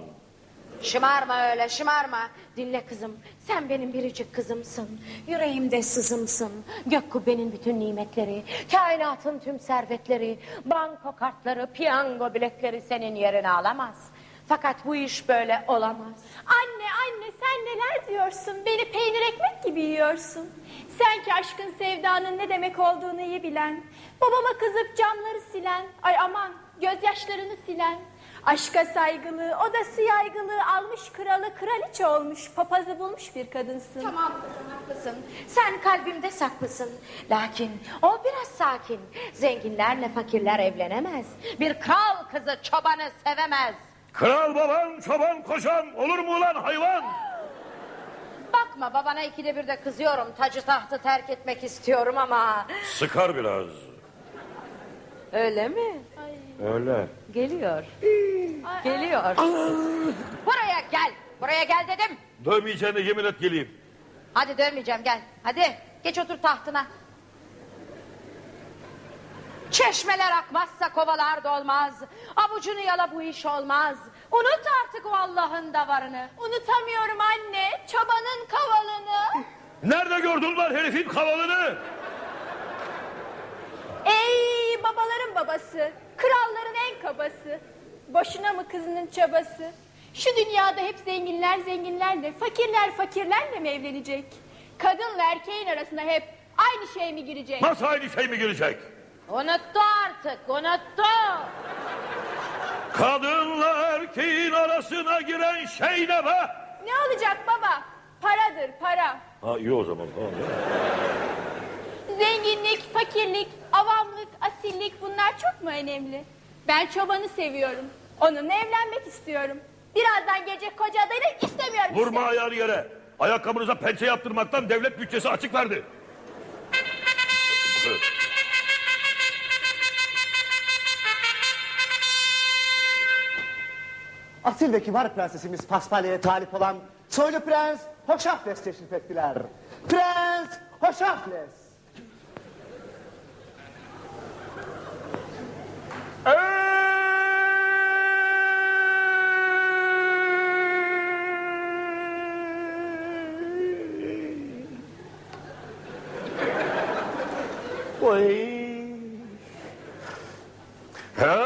Şımarma öyle şımarma. Dinle kızım sen benim biricik kızımsın. Yüreğimde sızımsın. Gök kubbenin bütün nimetleri, kainatın tüm servetleri, banko kartları, piyango biletleri senin yerini alamaz. Fakat bu iş böyle olamaz. Anne anne sen neler diyorsun? Beni peynir ekmek gibi yiyorsun. Sen ki aşkın sevdanın ne demek olduğunu iyi bilen. Babama kızıp camları silen. Ay aman gözyaşlarını silen. Aşka saygılı, odası yaygılı, almış kralı, kraliçe olmuş, papazı bulmuş bir kadınsın. Tamam kızım haklısın. Sen kalbimde saklısın. Lakin ol biraz sakin. Zenginlerle fakirler evlenemez. Bir kral kızı çobanı sevemez. Kral baban çoban kocan olur mu ulan hayvan? Bakma babana ikide bir de kızıyorum. Tacı tahtı terk etmek istiyorum ama... Sıkar biraz. Öyle mi? Öyle. Geliyor. Geliyor. Buraya gel. Buraya gel dedim. Dövmeyeceğine yemin et geleyim. Hadi dönmeyeceğim gel. Hadi geç otur tahtına. Çeşmeler akmazsa kovalar dolmaz. Avucunu yala bu iş olmaz. Unut artık o Allah'ın davarını. Unutamıyorum anne. Çobanın kavalını. Nerede gördün lan herifin kavalını? Ey babaların babası. Kralların en kabası. Boşuna mı kızının çabası? Şu dünyada hep zenginler zenginlerle, fakirler fakirlerle mi evlenecek? Kadınla erkeğin arasına hep aynı şey mi girecek? Nasıl aynı şey mi girecek? Unuttu artık unuttu. Kadınla erkeğin arasına giren şey ne be? Ne olacak baba? Paradır para. Ha iyi o zaman tamam. Zenginlik, fakirlik, avamlık, asillik bunlar çok mu önemli? Ben çobanı seviyorum. Onunla evlenmek istiyorum. Birazdan gelecek koca adayını istemiyorum Vurma işte. ayağını yere. Ayakkabınıza pençe yaptırmaktan devlet bütçesi açık verdi. Asil ve kibar prensesimiz Paspalya'ya talip olan soylu prens Hoşafles teşrif ettiler. Prens Hoşafles. Oy. Hey,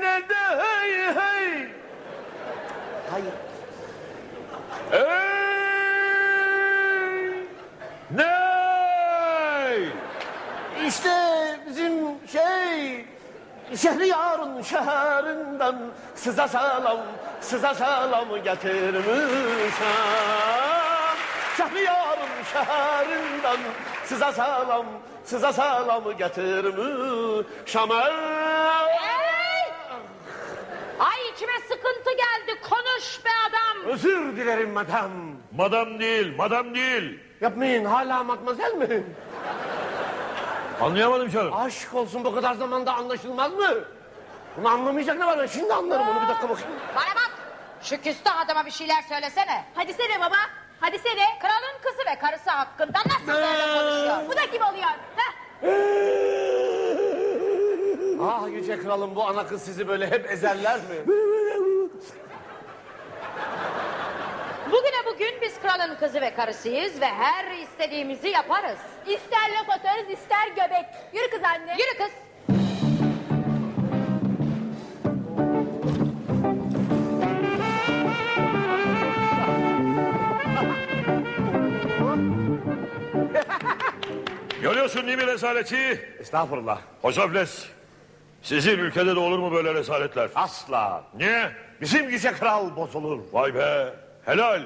ne de hey hey. Hayır. Ey! Ne? İşte bizim şey Şehriyarın şehrinden Size selam, size selam getirmişim Şehriyarın şehrinden Size selam, size selam getirmişim Ay içime sıkıntı geldi konuş be adam. Özür dilerim madam Madam değil, madam değil. Yapmayın hala matmazel mi? Anlayamadım canım. Aşk olsun bu kadar zamanda anlaşılmaz mı? Bunu anlamayacak ne var? Şimdi anlarım onu bir dakika bakayım. Bana. Şu küstah adama bir şeyler söylesene. Hadi sene baba. Hadi sene. Kralın kızı ve karısı hakkında nasıl böyle konuşuyor? Bu da kim oluyor? Heh. Ah yüce kralım bu ana kız sizi böyle hep ezerler mi? Bugüne bugün biz kralın kızı ve karısıyız ve her istediğimizi yaparız. İster laf atarız ister göbek. Yürü kız anne. Yürü kız. Görüyorsun değil mi rezaleti? Estağfurullah. Hocafles. Sizin ülkede de olur mu böyle rezaletler? Asla. Niye? Bizim yüce kral bozulur. Vay be. Helal.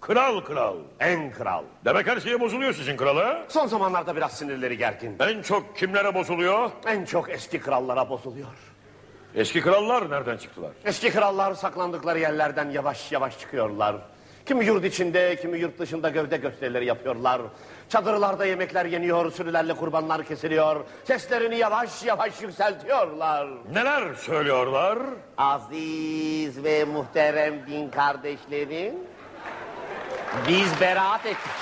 Kral kral. En kral. Demek her şeye bozuluyor sizin krala. Son zamanlarda biraz sinirleri gergin. En çok kimlere bozuluyor? En çok eski krallara bozuluyor. Eski krallar nereden çıktılar? Eski krallar saklandıkları yerlerden yavaş yavaş çıkıyorlar. Kimi yurt içinde, kimi yurt dışında gövde gösterileri yapıyorlar. Çadırlarda yemekler yeniyor, sürülerle kurbanlar kesiliyor. Seslerini yavaş yavaş yükseltiyorlar. Neler söylüyorlar? Aziz ve muhterem din kardeşlerim, biz beraat ettik.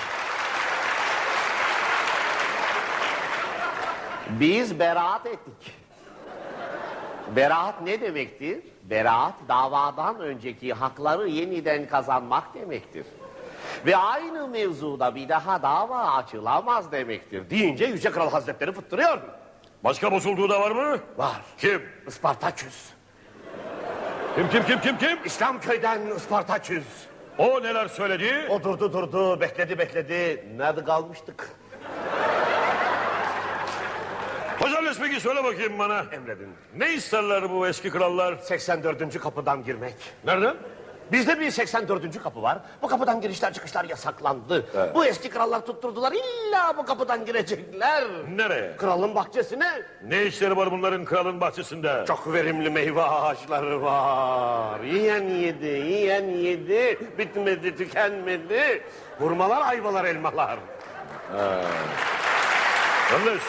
Biz beraat ettik. Beraat ne demektir? Beraat davadan önceki hakları yeniden kazanmak demektir. Ve aynı mevzuda bir daha dava açılamaz demektir. Deyince Yüce Kral Hazretleri fıttırıyor. Başka bozulduğu da var mı? Var. Kim? Ispartaküs. Kim kim kim kim kim? İslam köyden Ispartaküs. O neler söyledi? O durdu durdu, bekledi bekledi. Nerede kalmıştık? Hocafles peki söyle bakayım bana. Emredin. Ne isterler bu eski krallar? 84. kapıdan girmek. Nereden? Bizde bir 84. kapı var. Bu kapıdan girişler çıkışlar yasaklandı. Bu eski krallar tutturdular. İlla bu kapıdan girecekler. Nereye? Kralın bahçesine. Ne işleri var bunların kralın bahçesinde? Çok verimli meyve ağaçları var. Yiyen yedi, yiyen yedi. Bitmedi, tükenmedi. Hurmalar, ayvalar, elmalar. Yanlış.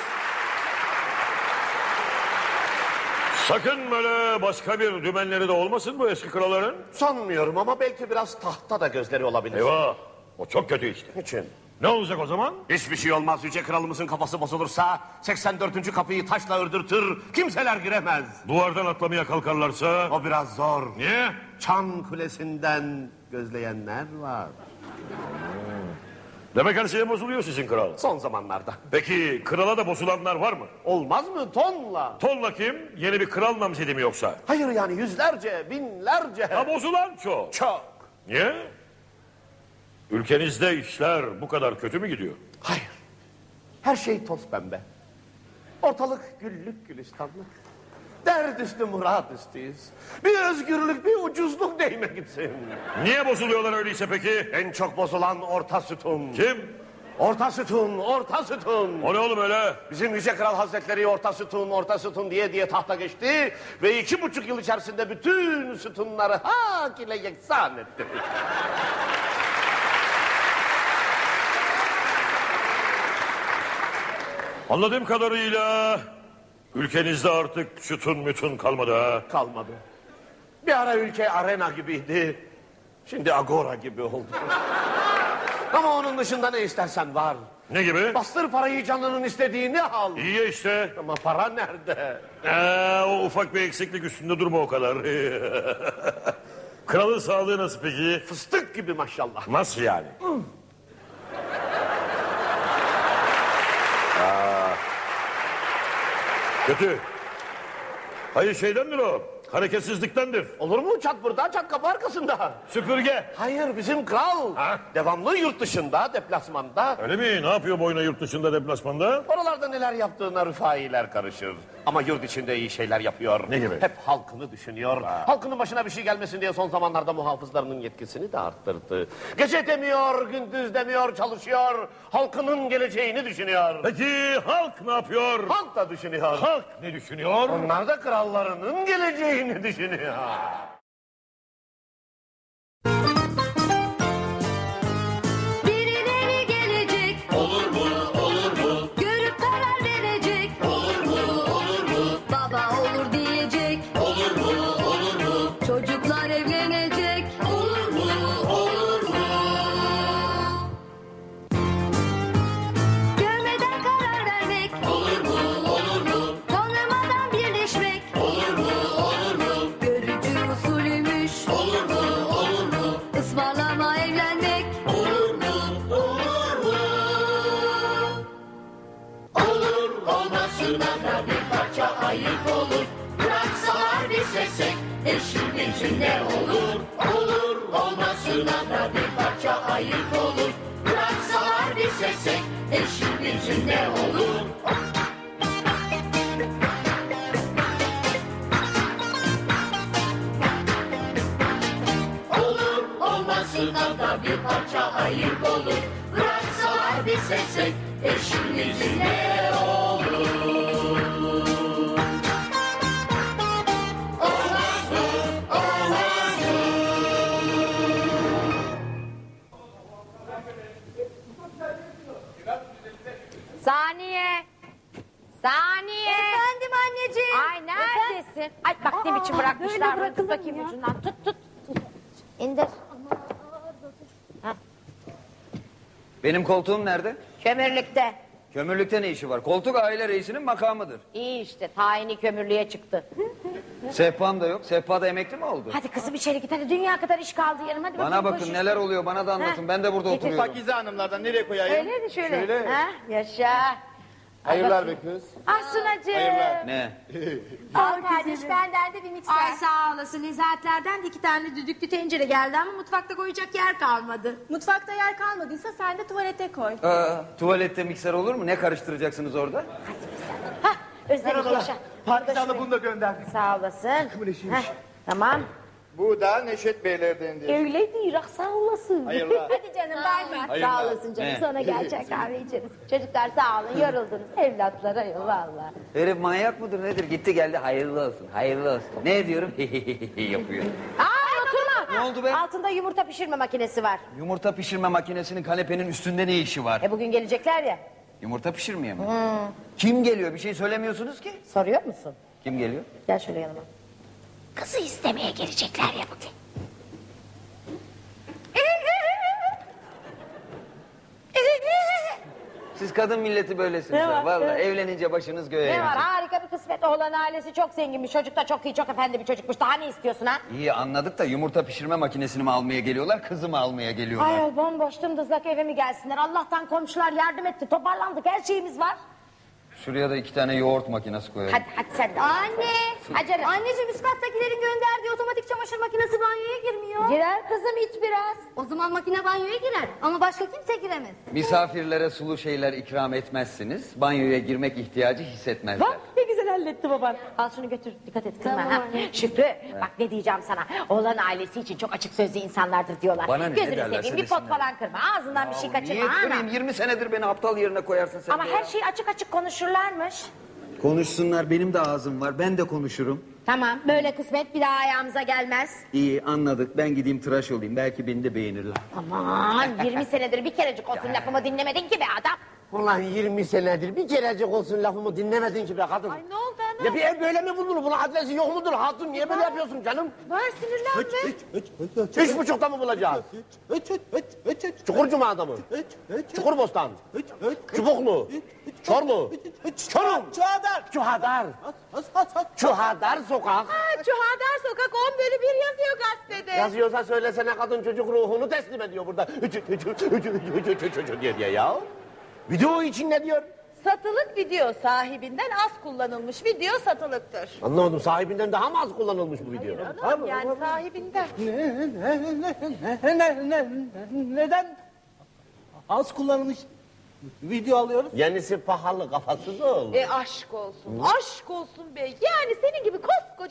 Sakın böyle başka bir dümenleri de olmasın bu eski kralların. Sanmıyorum ama belki biraz tahta da gözleri olabilir. Eyvah. O çok kötü işte. Niçin? Ne olacak o zaman? Hiçbir şey olmaz. Yüce kralımızın kafası bozulursa 84. kapıyı taşla ördürtür. Kimseler giremez. Duvardan atlamaya kalkarlarsa... O biraz zor. Niye? Çan kulesinden gözleyenler var. Demek her şeye bozuluyor sizin kral. Son zamanlarda. Peki krala da bozulanlar var mı? Olmaz mı tonla? Tonla kim? Yeni bir kral namzedi mi yoksa? Hayır yani yüzlerce, binlerce. Ha bozulan çok. Çok. Niye? Ülkenizde işler bu kadar kötü mü gidiyor? Hayır. Her şey toz pembe. Ortalık güllük gülistanlık. Derd üstü murat üstüyüz. Bir özgürlük, bir ucuzluk değme gitsin. Niye bozuluyorlar öyleyse peki? En çok bozulan orta sütun. Kim? Orta sütun, orta sütun. O ne oğlum öyle? Bizim Yüce Kral Hazretleri orta sütun, orta sütun diye diye tahta geçti. Ve iki buçuk yıl içerisinde bütün sütunları hak ile yeksan etti. Anladığım kadarıyla ülkenizde artık sütun mütun kalmadı ha. Kalmadı. Bir ara ülke arena gibiydi. Şimdi agora gibi oldu. Ama onun dışında ne istersen var. Ne gibi? Bastır parayı canının istediğini al. İyi ya işte. Ama para nerede? Ee, o ufak bir eksiklik üstünde durma o kadar. Kralın sağlığı nasıl peki? Fıstık gibi maşallah. Nasıl yani? Kötü. Hayır şeydendir o. Hareketsizliktendir. Olur mu çat burada çat kapı arkasında? Süpürge. Hayır bizim kral. Ha? Devamlı yurt dışında, deplasmanda. Öyle mi? Ne yapıyor boyuna yurt dışında deplasmanda? Oralarda neler yaptığına rıfailer karışır. Ama yurt içinde iyi şeyler yapıyor. Ne gibi? Hep halkını düşünüyor. Halkının başına bir şey gelmesin diye son zamanlarda muhafızlarının yetkisini de arttırdı. Gece demiyor, gündüz demiyor, çalışıyor. Halkının geleceğini düşünüyor. Peki halk ne yapıyor? Halk da düşünüyor. Halk ne düşünüyor? Onlar da krallarının geleceğini düşünüyor. Ayıp olur. Bıraksalar bir sesek eşin içinde olur. Olur olmasına da bir parça ayıp olur. Bıraksalar bir sesek eşin içinde olur. Olur olmasına da bir parça ayıp olur. Bıraksalar bir sesek eşin içinde olur. Saniye. Saniye. Efendim anneciğim Ay neredesin? Ay bak ne biçim bırakmışlar. böyle bunu. Tut bakayım ya? ucundan. Tut tut. tut. İndir. Benim koltuğum nerede? Kömürlükte. Kömürlükte ne işi var? Koltuk aile reisinin makamıdır. İyi işte tayini kömürlüğe çıktı. Sehpam da yok. Sehpa da emekli mi oldu? Hadi kızım içeri git hadi dünya kadar iş kaldı yarım hadi Bana bakın koş. neler oluyor bana da anlatın. Ha, Ben de burada getir. oturuyorum. Pakize hanımlardan nereye koyayım? Öyle mi şöyle? Şöyle. Ha, yaşa. Hayırlar be kız. Ah Sunacığım. Hayırlar. Ne? Al kardeş benden de bir mikser. Ay sağ olasın. Nezahatlerden de iki tane düdüklü tencere geldi ama mutfakta koyacak yer kalmadı. Mutfakta yer kalmadıysa sen de tuvalete koy. Aa, tuvalette mikser olur mu? Ne karıştıracaksınız orada? Hah Özlem yaşa. Hanım bunu da gönderdik. Sah olasın. Heh, Tamam. Bu da Neşet Beylerdendir. Öyle değil ah sağ olasın. Hayırlar. Hadi canım bay bay. Sağ olasın canım. Ne? Sonra gel çay kahve içeriz. Çocuklar sağ olun yoruldunuz. Evlatlara yol valla. Herif manyak mıdır nedir? Gitti geldi hayırlı olsun hayırlı olsun. Ne diyorum? yapıyor. Aa oturma. Ne oldu be? Altında yumurta pişirme makinesi var. Yumurta pişirme makinesinin kanepenin üstünde ne işi var? E bugün gelecekler ya. Yumurta pişirmeye mi? Kim geliyor? Bir şey söylemiyorsunuz ki. Soruyor musun? Kim geliyor? Gel şöyle yanıma. Kızı istemeye gelecekler ya bugün. Siz kadın milleti böylesiniz. Ne var? ya. Vallahi evlenince başınız göğe Ne var erecek. harika bir kısmet. Oğlan ailesi çok zenginmiş. Çocuk da çok iyi, çok efendi bir çocukmuş. Daha ne istiyorsun ha? İyi anladık da yumurta pişirme makinesini mi almaya geliyorlar, kızımı almaya geliyorlar. Ay bomboş dımdızlak eve mi gelsinler? Allah'tan komşular yardım etti. Toparlandık. Her şeyimiz var. Şuraya da iki tane yoğurt makinesi koyalım. Hadi hadi sen de. Anne. Acele. Anneciğim üst kattakilerin gönderdiği otomatik çamaşır makinesi banyoya girmiyor. Girer kızım iç biraz. O zaman makine banyoya girer ama başka kimse giremez. Misafirlere sulu şeyler ikram etmezsiniz. Banyoya girmek ihtiyacı hissetmezler. Bak ne güzel halletti baban. Al şunu götür dikkat et kızma. Tamam ha. anne. Şükrü bak ne diyeceğim sana. Oğlan ailesi için çok açık sözlü insanlardır diyorlar. Bana ne, ne Gözünü derlerse seveyim bir pot desinler. falan kırma. Ağzından bir şey Niye kaçırma. ha. kırayım? 20 senedir beni aptal yerine koyarsın sen Ama de her ya. şeyi açık açık konuşurlarmış. Konuşsunlar benim de ağzım var ben de konuşurum. Tamam böyle kısmet bir daha ayağımıza gelmez. İyi anladık ben gideyim tıraş olayım belki beni de beğenirler. Aman 20 senedir bir kerecik olsun lafımı dinlemedin ki be adam. Ulan 20 senedir bir kerecik olsun lafımı dinlemedin ki be kadın. Ay ne oldu ana? Ya bir ev böyle mi bulunur? Bunun adresi yok mudur hatun? Niye böyle yapıyorsun canım? Var sinirlenme. Üç buçukta mı bulacağız? Çukur Cuma'da mı? Çukur Bostan. Çubuklu. Çorlu. Çorum. Çağdar. Çuhadar. Çuhadar sokak. Ha, Çuhadar Sokak 10 bölü 1 yazıyor gazetede. Yazıyorsa söylesene kadın çocuk ruhunu teslim ediyor burada. Üçü, üçü, üçü, üçü, üçü, üçü, üçü diye diye ya. Video için ne diyor? Satılık video sahibinden az kullanılmış video satılıktır. Anlamadım sahibinden daha mı az kullanılmış bu video? Anam yani sahibinden. Ne, ne, ne, neden az kullanılmış video alıyoruz? Yenisi pahalı kafasız ol. E aşk olsun, aşk olsun be. Yani senin gibi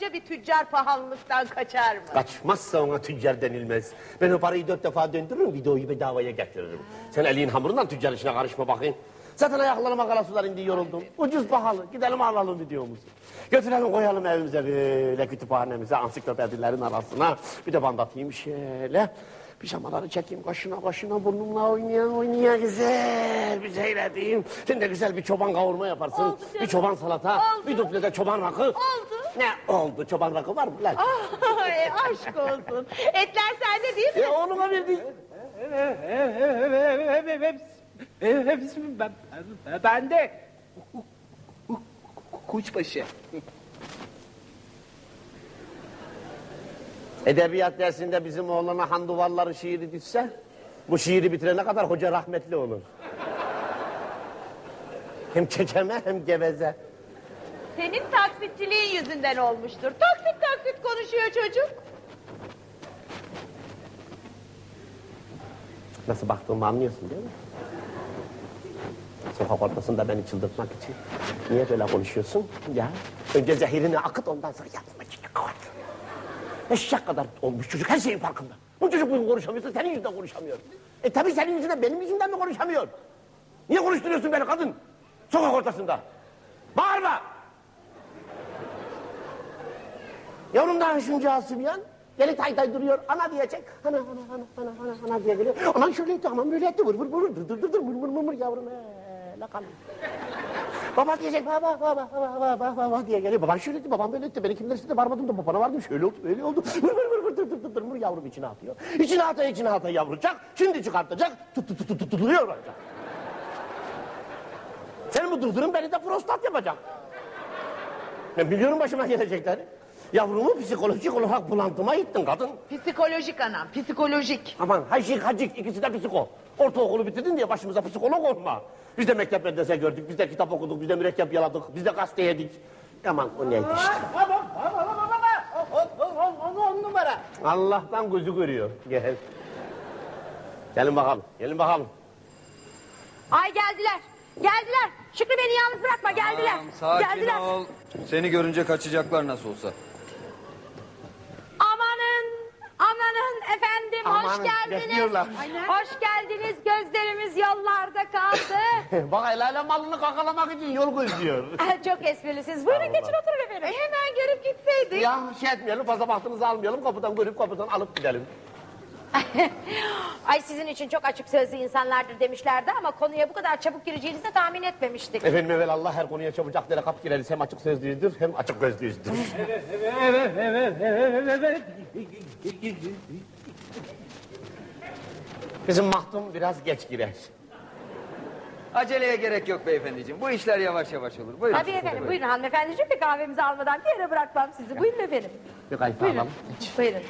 koskoca bir tüccar pahalılıktan kaçar mı? Kaçmazsa ona tüccar denilmez. Ben o parayı dört defa döndürürüm, videoyu bedavaya getiririm. Sen elin hamurundan tüccar işine karışma bakayım. Zaten ayaklarıma kara sular indi yoruldum. Ucuz pahalı. Gidelim alalım videomuzu. Götürelim koyalım evimize böyle kütüphanemize, ansiklopedilerin arasına. Bir de bandatayım şöyle. Pijamaları çekeyim kaşına kaşına burnumla oynaya oynaya güzel bir seyredeyim. Sen de güzel bir çoban kavurma yaparsın. Oldu bir canım. çoban salata, Oldu. bir duble de çoban rakı. Oldu. Ne oldu? Çoban rakı var mı lan? Ay aşk olsun. Etler sende değil mi? E oğluna verdik. Hepsi ben, ben de kuşbaşı. Edebiyat dersinde bizim oğlana handuvalları şiiri düşse... ...bu şiiri bitirene kadar hoca rahmetli olur. hem çekeme hem geveze. Senin taksitçiliğin yüzünden olmuştur. Taksit taksit konuşuyor çocuk. Nasıl baktığımı anlıyorsun değil mi? Sokak ortasında beni çıldırtmak için niye böyle konuşuyorsun? Ya önce zehirini akıt ondan sonra yapma. Eşek kadar olmuş çocuk her şeyin farkında. Bu çocuk bugün konuşamıyorsa senin yüzünden konuşamıyor. E tabii senin yüzünden benim yüzümden mi konuşamıyor? Niye konuşturuyorsun beni kadın? Sokak ortasında. Bağırma! Yavrum daha şunca Sübyan. Geli tay tay duruyor. Ana diyecek. Ana ana ana ana ana ana diye geliyor. Anan şöyle etti, aman böyle etti. Vır dır dır dır dır mır mır mır mır yavrum. Öyle kalın. Baba diyecek baba baba baba baba baba diye geliyor. Baban şöyle etti, babam böyle etti. Beni kimler size varmadım da babana vardım. Şöyle oldu, böyle oldu. Vır vır vır vır dır dır dır mır yavrum içine atıyor. İçine atıyor, içine atıyor yavrucak. Şimdi çıkartacak. Tut tut tut tut tutuluyor olacak. Senin bu dırdırın beni de prostat yapacak. Ben biliyorum başıma gelecekleri. Yavrumu psikolojik olarak bulantıma ittin kadın. Psikolojik anam, psikolojik. Aman hacik hacik ikisi de psiko. Ortaokulu bitirdin diye başımıza psikolog olma. Biz de mektep medrese gördük, biz de kitap okuduk, biz de mürekkep yaladık, biz de gazete yedik. Aman o neydi işte. Baba, baba, baba, baba. On, on, on, on, on numara. Allah'tan gözü görüyor. Gel. Gelin bakalım, gelin bakalım. Ay geldiler. Geldiler. Şükrü beni yalnız bırakma geldiler. Tamam, sakin geldiler. ol. Seni görünce kaçacaklar nasıl olsa. Amanın, efendim hoş Amanın, geldiniz. Hoş geldiniz gözlerimiz yollarda kaldı. Bak el alem malını kakalamak için yol gözlüyor. Çok esprilisiniz. Buyurun geçin oturun efendim. Hemen görüp gitseydik. ya şey etmeyelim, fazla vaktinizi almayalım, kapıdan görüp kapıdan alıp gidelim. Ay sizin için çok açık sözlü insanlardır demişlerdi ama konuya bu kadar çabuk gireceğinizi de tahmin etmemiştik. Efendim evvel Allah her konuya çabucak dere kap gireriz. Hem açık sözlüyüzdür hem açık gözlüyüzdür. Evet, evet, evet, evet, evet. Bizim mahtum biraz geç girer. Aceleye gerek yok beyefendiciğim. Bu işler yavaş yavaş olur. Buyurun. Tabii efendim buyurun hanımefendiciğim bir kahvemizi almadan bir yere bırakmam sizi. Buyurun efendim. Bir Buyurun. alalım. Buyurun.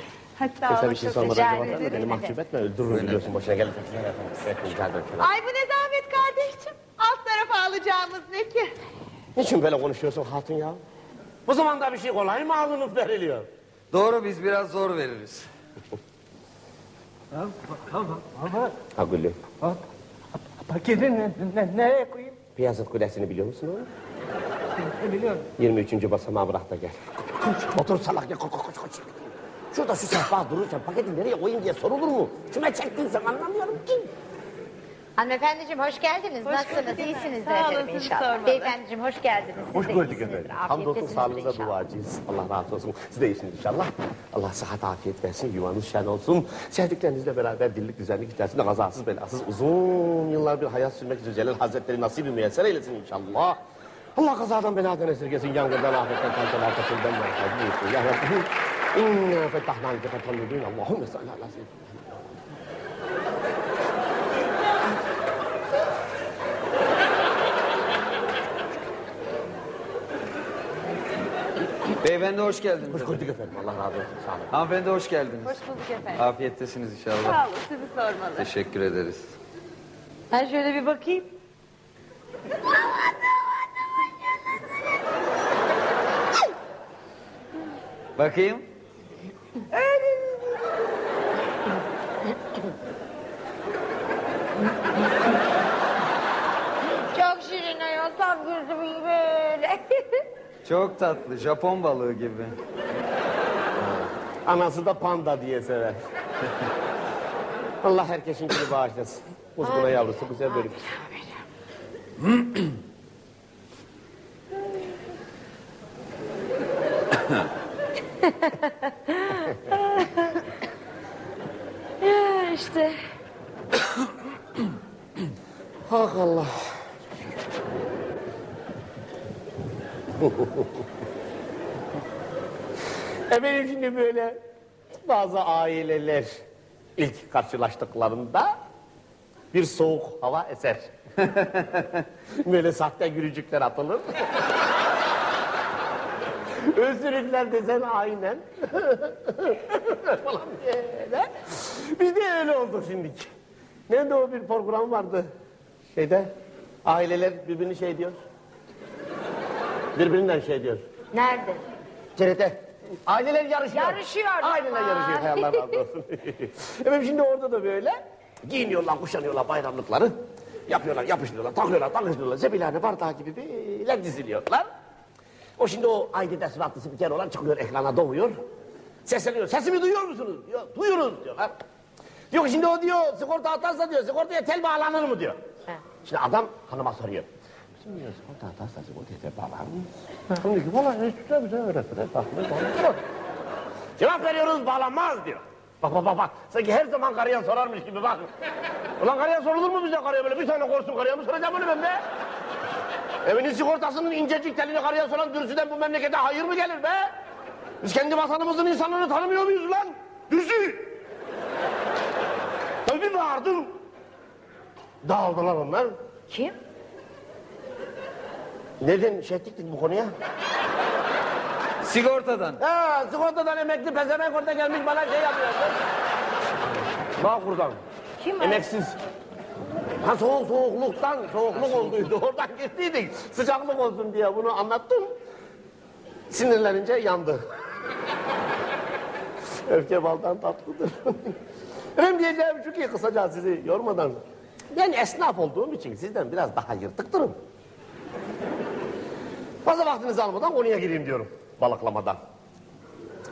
Kimse bir şey sormadan cevap verme. Beni mahcup etme. Öldürürüm biliyorsun. Boşuna gelip. Ay bu ne zahmet kardeşim. Alt tarafa alacağımız ne ki? Niçin böyle konuşuyorsun hatun ya? Bu zamanda bir şey kolay mı alınıp veriliyor? Doğru biz biraz zor veririz. Ha Güllü. Paketi ne, ne- nereye koyayım? Piyazıt Kulesi'ni biliyor musun oğlum? Ne biliyorum. 23. basamağa bırak da gel. Otur salak ya koş koş koş. Şurada şu sehpa dururken paketi nereye koyayım diye sorulur mu? Kime çektin sen anlamıyorum ki. Hanımefendiciğim hoş geldiniz. Hoş Nasılsınız? bulduk İyisinizdir. Sağ efendim sizi inşallah. sormalı. Beyefendiciğim hoş geldiniz. Siz Hoş de gördük iyisinizdir. efendim. Afiyet Hamdolsun olsun sağlığınıza duacıyız. Allah razı olsun. Siz de iyisiniz inşallah. Allah sıhhat afiyet versin. Yuvanız şen olsun. Sevdiklerinizle beraber dirlik düzenlik içerisinde kazasız belasız uzun yıllar bir hayat sürmek üzere Celal Hazretleri nasibi müyesser eylesin inşallah. Allah kazadan beladan esirgesin. Yangından, afetten, kankalar, katıldan, buyursun. Ya Rabbi. İnna fettahna leke fethan mübin. Allahümme salli ala seyyidina. Beyefendi hoş geldiniz. Hoş gördük efendim. Allah razı olsun. Sağ olun. Hanımefendi hoş geldiniz. Hoş bulduk efendim. Afiyettesiniz inşallah. Sağ olun sizi sormalı. Teşekkür ederiz. Ben şöyle bir bakayım. Bakayım. Çok şirin ayol tam gözüm gibi böyle. Çok tatlı. Japon balığı gibi. Anası da panda diye sever. Allah herkesinkini bağışlasın. Uzguna yavrusu güzel bölüm. ya işte. Ah Allah. Efendim şimdi böyle bazı aileler ilk karşılaştıklarında bir soğuk hava eser. böyle sahte gülücükler atılır. Özürlükler desen aynen. Falan böyle. Biz de öyle olduk şimdiki. Nerede o bir program vardı? Şeyde aileler birbirini şey diyor. Birbirinden şey diyor. Nerede? TRT. Aileler yarışıyor. Yarışıyor, Aileler aman. yarışıyor. Hay Allah razı olsun. Efendim şimdi orada da böyle giyiniyorlar, kuşanıyorlar bayramlıkları. Yapıyorlar, yapıştırıyorlar, takıyorlar, takıştırıyorlar. Zebilhane bardağı gibi böyle diziliyorlar. O şimdi o ailede suratlı spiker olan çıkıyor ekrana doğuyor. Sesleniyor. Sesimi duyuyor musunuz? Diyor. Duyuyoruz diyorlar. Diyor şimdi o diyor sigorta atarsa diyor sigortaya tel bağlanır mı diyor. Şimdi adam hanıma soruyor. Bizim diyor sigorta atarsa sigortaya tel bağlanır mı? Hanım diyor ki valla enstitüde bize öğrettiler. Cevap veriyoruz bağlanmaz diyor. Bak bak bak bak. Sanki her zaman karıya sorarmış gibi bak. Ulan karıya sorulur mu bize karıya böyle bir tane korsun karıya mı soracağım bunu ben be? Evinin sigortasının incecik telini karıya soran dürsüden bu memlekete hayır mı gelir be? Biz kendi vatanımızın insanlarını tanımıyor muyuz lan? Dürsü! Tabii bir bağırdım. Dağıldılar onlar. Kim? Nereden şey ettik bu konuya? Sigortadan. Ha, sigortadan emekli pezevenk orada gelmiş bana şey yapıyor. Bağkur'dan. Kim o? Emeksiz. Ha soğuk soğukluktan, soğukluk olduydu. Oradan gittiydik. Sıcaklık olsun diye bunu anlattım. Sinirlenince yandı. Öfke baldan tatlıdır. Benim diyeceğim şu ki kısaca sizi yormadan. Ben esnaf olduğum için sizden biraz daha yırtıktırım. Fazla vaktinizi almadan konuya gireyim diyorum. Balıklamadan.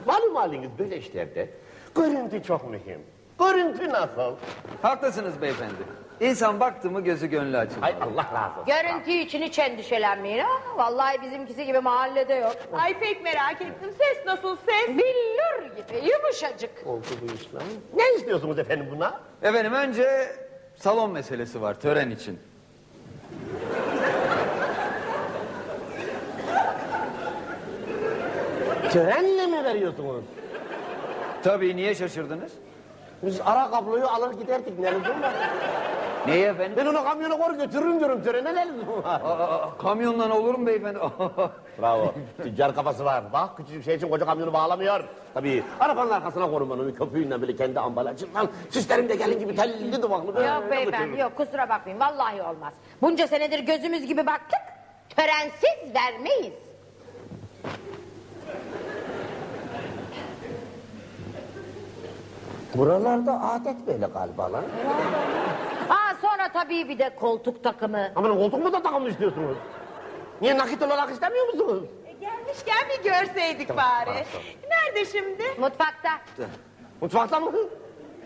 Malum haliniz böyle işlerde görüntü çok mühim. Görüntü nasıl? Haklısınız beyefendi. İnsan baktı mı gözü gönlü açılır. Ay Allah razı olsun. Görüntü için hiç endişelenmeyin ha. Vallahi bizimkisi gibi mahallede yok. Ay pek merak ettim. Ses nasıl ses? Billur gibi yumuşacık. Oldu bu iş lan. Ne istiyorsunuz efendim buna? Efendim önce salon meselesi var tören için. Törenle mi veriyorsunuz? Tabii niye şaşırdınız? Biz ara kabloyu alır giderdik ne lüzum var? Neyi efendim? Ben onu kamyona koy götürürüm diyorum törene ne lüzum var? Aa, kamyonla olur mu beyefendi? Bravo. Tüccar kafası var. Bak küçücük şey için koca kamyonu bağlamıyor. Tabii arabanın arkasına korum ben onu köpüğüyle böyle kendi ambalajından. Süslerim de gelin gibi telli duvaklı böyle Yok beyefendi yok kusura bakmayın vallahi olmaz. Bunca senedir gözümüz gibi baktık. Törensiz vermeyiz. Buralarda adet böyle galiba lan. Aa sonra tabii bir de koltuk takımı. Aman koltuk mu da takım istiyorsunuz? Niye nakit olarak istemiyor musunuz? E, gelmişken bir görseydik bari. Nerede şimdi? Mutfakta. Mutfakta mı?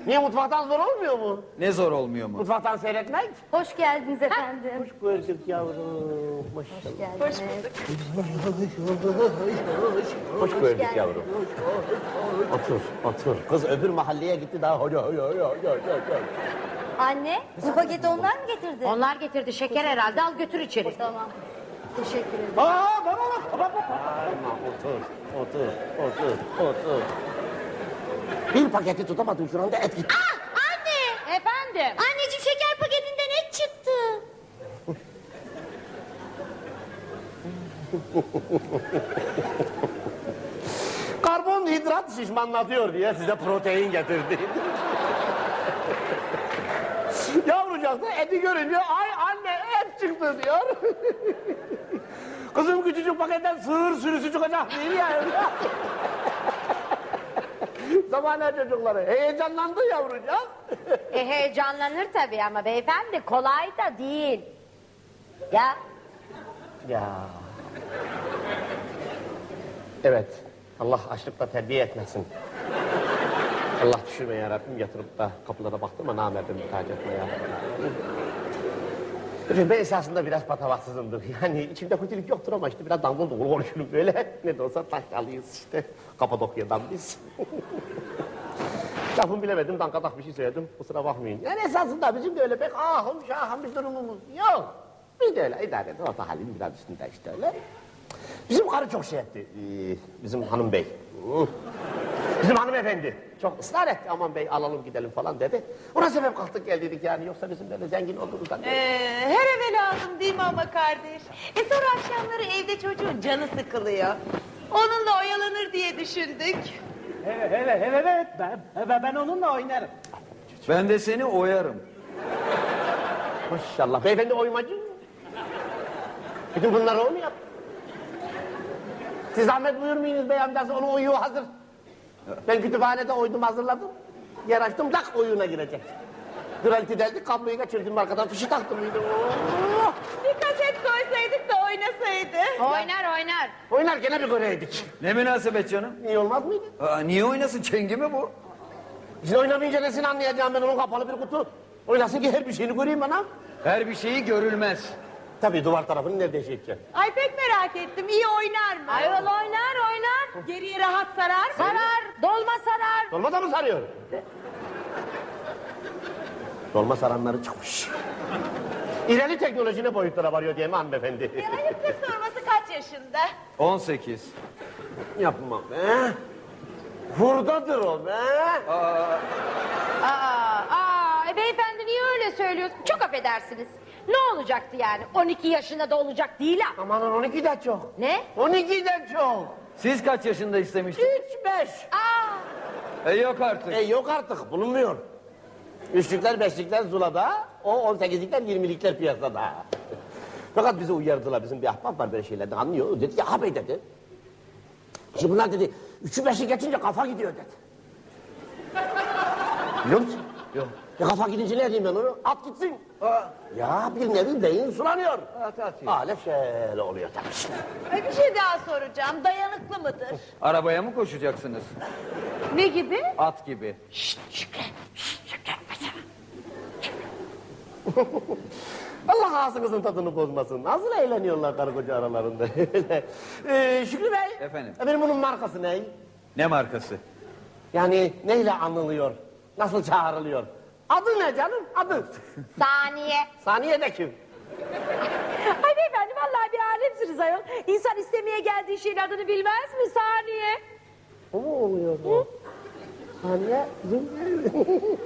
Niye mutfaktan zor olmuyor mu? ne zor olmuyor mu? Mutfaktan seyretmek? Hoş geldiniz efendim. Hoş gördük yavrum. Hoş, Hoş bulduk. hoş gördük yavrum. Otur, otur. Kız öbür mahalleye gitti daha. Hoca, hoca, hoca, hoca, hoca. Anne, bu paketi onlar mı getirdi? Onlar getirdi şeker herhalde al götür içeri. Tamam. Teşekkür ederim. Aa, baba bak, baba bak. Otur, otur, otur, otur. Bir paketi tutamadın şu anda et gitti. Anne! Efendim? Anneciğim şeker paketinden et çıktı. Karbonhidrat şişmanlatıyor diye size protein getirdi. Yavrucak da eti görünce ay anne et çıktı diyor. Kızım küçücük paketten sığır sürüsü çıkacak değil ya. Zamane çocukları heyecanlandı yavrucak. E, heyecanlanır tabii ama beyefendi kolay da değil. Ya Ya. Evet. Allah açlıkla terbiye etmesin. Allah düşürme ya Rabbim yatırıp da kapılara baktım ama namerdim muhtaç etme ya Rabbim. Ben esasında biraz patavatsızımdır. Yani içimde kötülük yoktur ama işte biraz dangıl dungul konuşurum böyle. Ne de olsa taşralıyız işte. Kapadokya'dan biz. Lafımı bilemedim, dankadak bir şey söyledim. Kusura bakmayın. Yani esasında bizim de öyle pek ahım şahım bir durumumuz yok. Biz de öyle idare edin. Orta halin biraz üstünde işte öyle. Bizim karı çok şey etti. Ee, bizim hanım bey. Uh. Bizim hanımefendi çok ısrar etti. Aman bey alalım gidelim falan dedi. Ona sebep kalktık geldik yani. Yoksa bizim böyle zengin oluruz da. Ee, her eve lazım değil mi ama kardeş? E sonra akşamları evde çocuğun canı sıkılıyor. Onunla oyalanır diye düşündük. Evet, evet, evet, evet. Ben, ben, ben onunla oynarım. Ben de seni oyarım. Maşallah. Beyefendi oymacı mı? Bütün bunları o mu yaptı? Siz zahmet buyurmayınız bey amcası onun oyuğu hazır. Ben kütüphanede oydum hazırladım. Yer açtım lak oyuna girecek. Gralti deldik kabloyu geçirdim arkadan fişi taktım. Oh! Bir kaset koysaydık da oynasaydı. oynar oynar. Oynar gene bir göreydik. Ne münasebet canım? İyi olmaz mıydı? Aa, niye oynasın? Çengi mi bu? Şimdi oynamayınca nesini anlayacağım ben onun kapalı bir kutu. Oynasın ki her bir şeyini göreyim bana. Her bir şeyi görülmez. Tabii duvar tarafını nerede şey? Ay pek merak ettim. İyi oynar mı? Ayol oynar oynar. Geriye rahat sarar mı? Sarar dolma sarar. Dolma da mı sarıyor? Dolma saranları çıkmış. İleri teknoloji ne boyutlara varıyor diye mi hanımefendi? Ayıptır sorması kaç yaşında? 18. Yapma be. Hurdadır o be. Aa, aa, e, beyefendi niye öyle söylüyorsun? Çok affedersiniz. Ne olacaktı yani? 12 yaşında da olacak değil ha. Aman 12 de çok. Ne? 12 de çok. Siz kaç yaşında istemiştiniz? 3 5. Aa, E yok artık. E yok artık bulunmuyor. Üçlükler beşlikler Zula'da, o 18'likler 20'likler piyasada. Fakat bizi uyardılar, bizim bir ahbap var böyle şeylerden anlıyor. Dedi ki ağabey dedi. Şimdi bunlar dedi, üçü beşi geçince kafa gidiyor dedi. Biliyor musun? Yok. Ya kafa gidince ne diyeyim ben onu? At gitsin. Ya bir nevi beyin sulanıyor. At, şöyle oluyor tabii bir şey daha soracağım. Dayanıklı mıdır? Arabaya mı koşacaksınız? Ne gibi? At gibi. Allah ağzınızın tadını bozmasın. Nasıl eğleniyorlar karı koca aralarında. ee, Şükrü Bey. Efendim? Efendim bunun markası ne? Ne markası? Yani neyle anılıyor? Nasıl çağrılıyor? Adı ne canım? Adı. saniye. Saniye de kim? Ay beyefendi vallahi bir alemsiniz ayol. İnsan istemeye geldiği şeyin adını bilmez mi saniye? O mu oluyor bu? Saniye.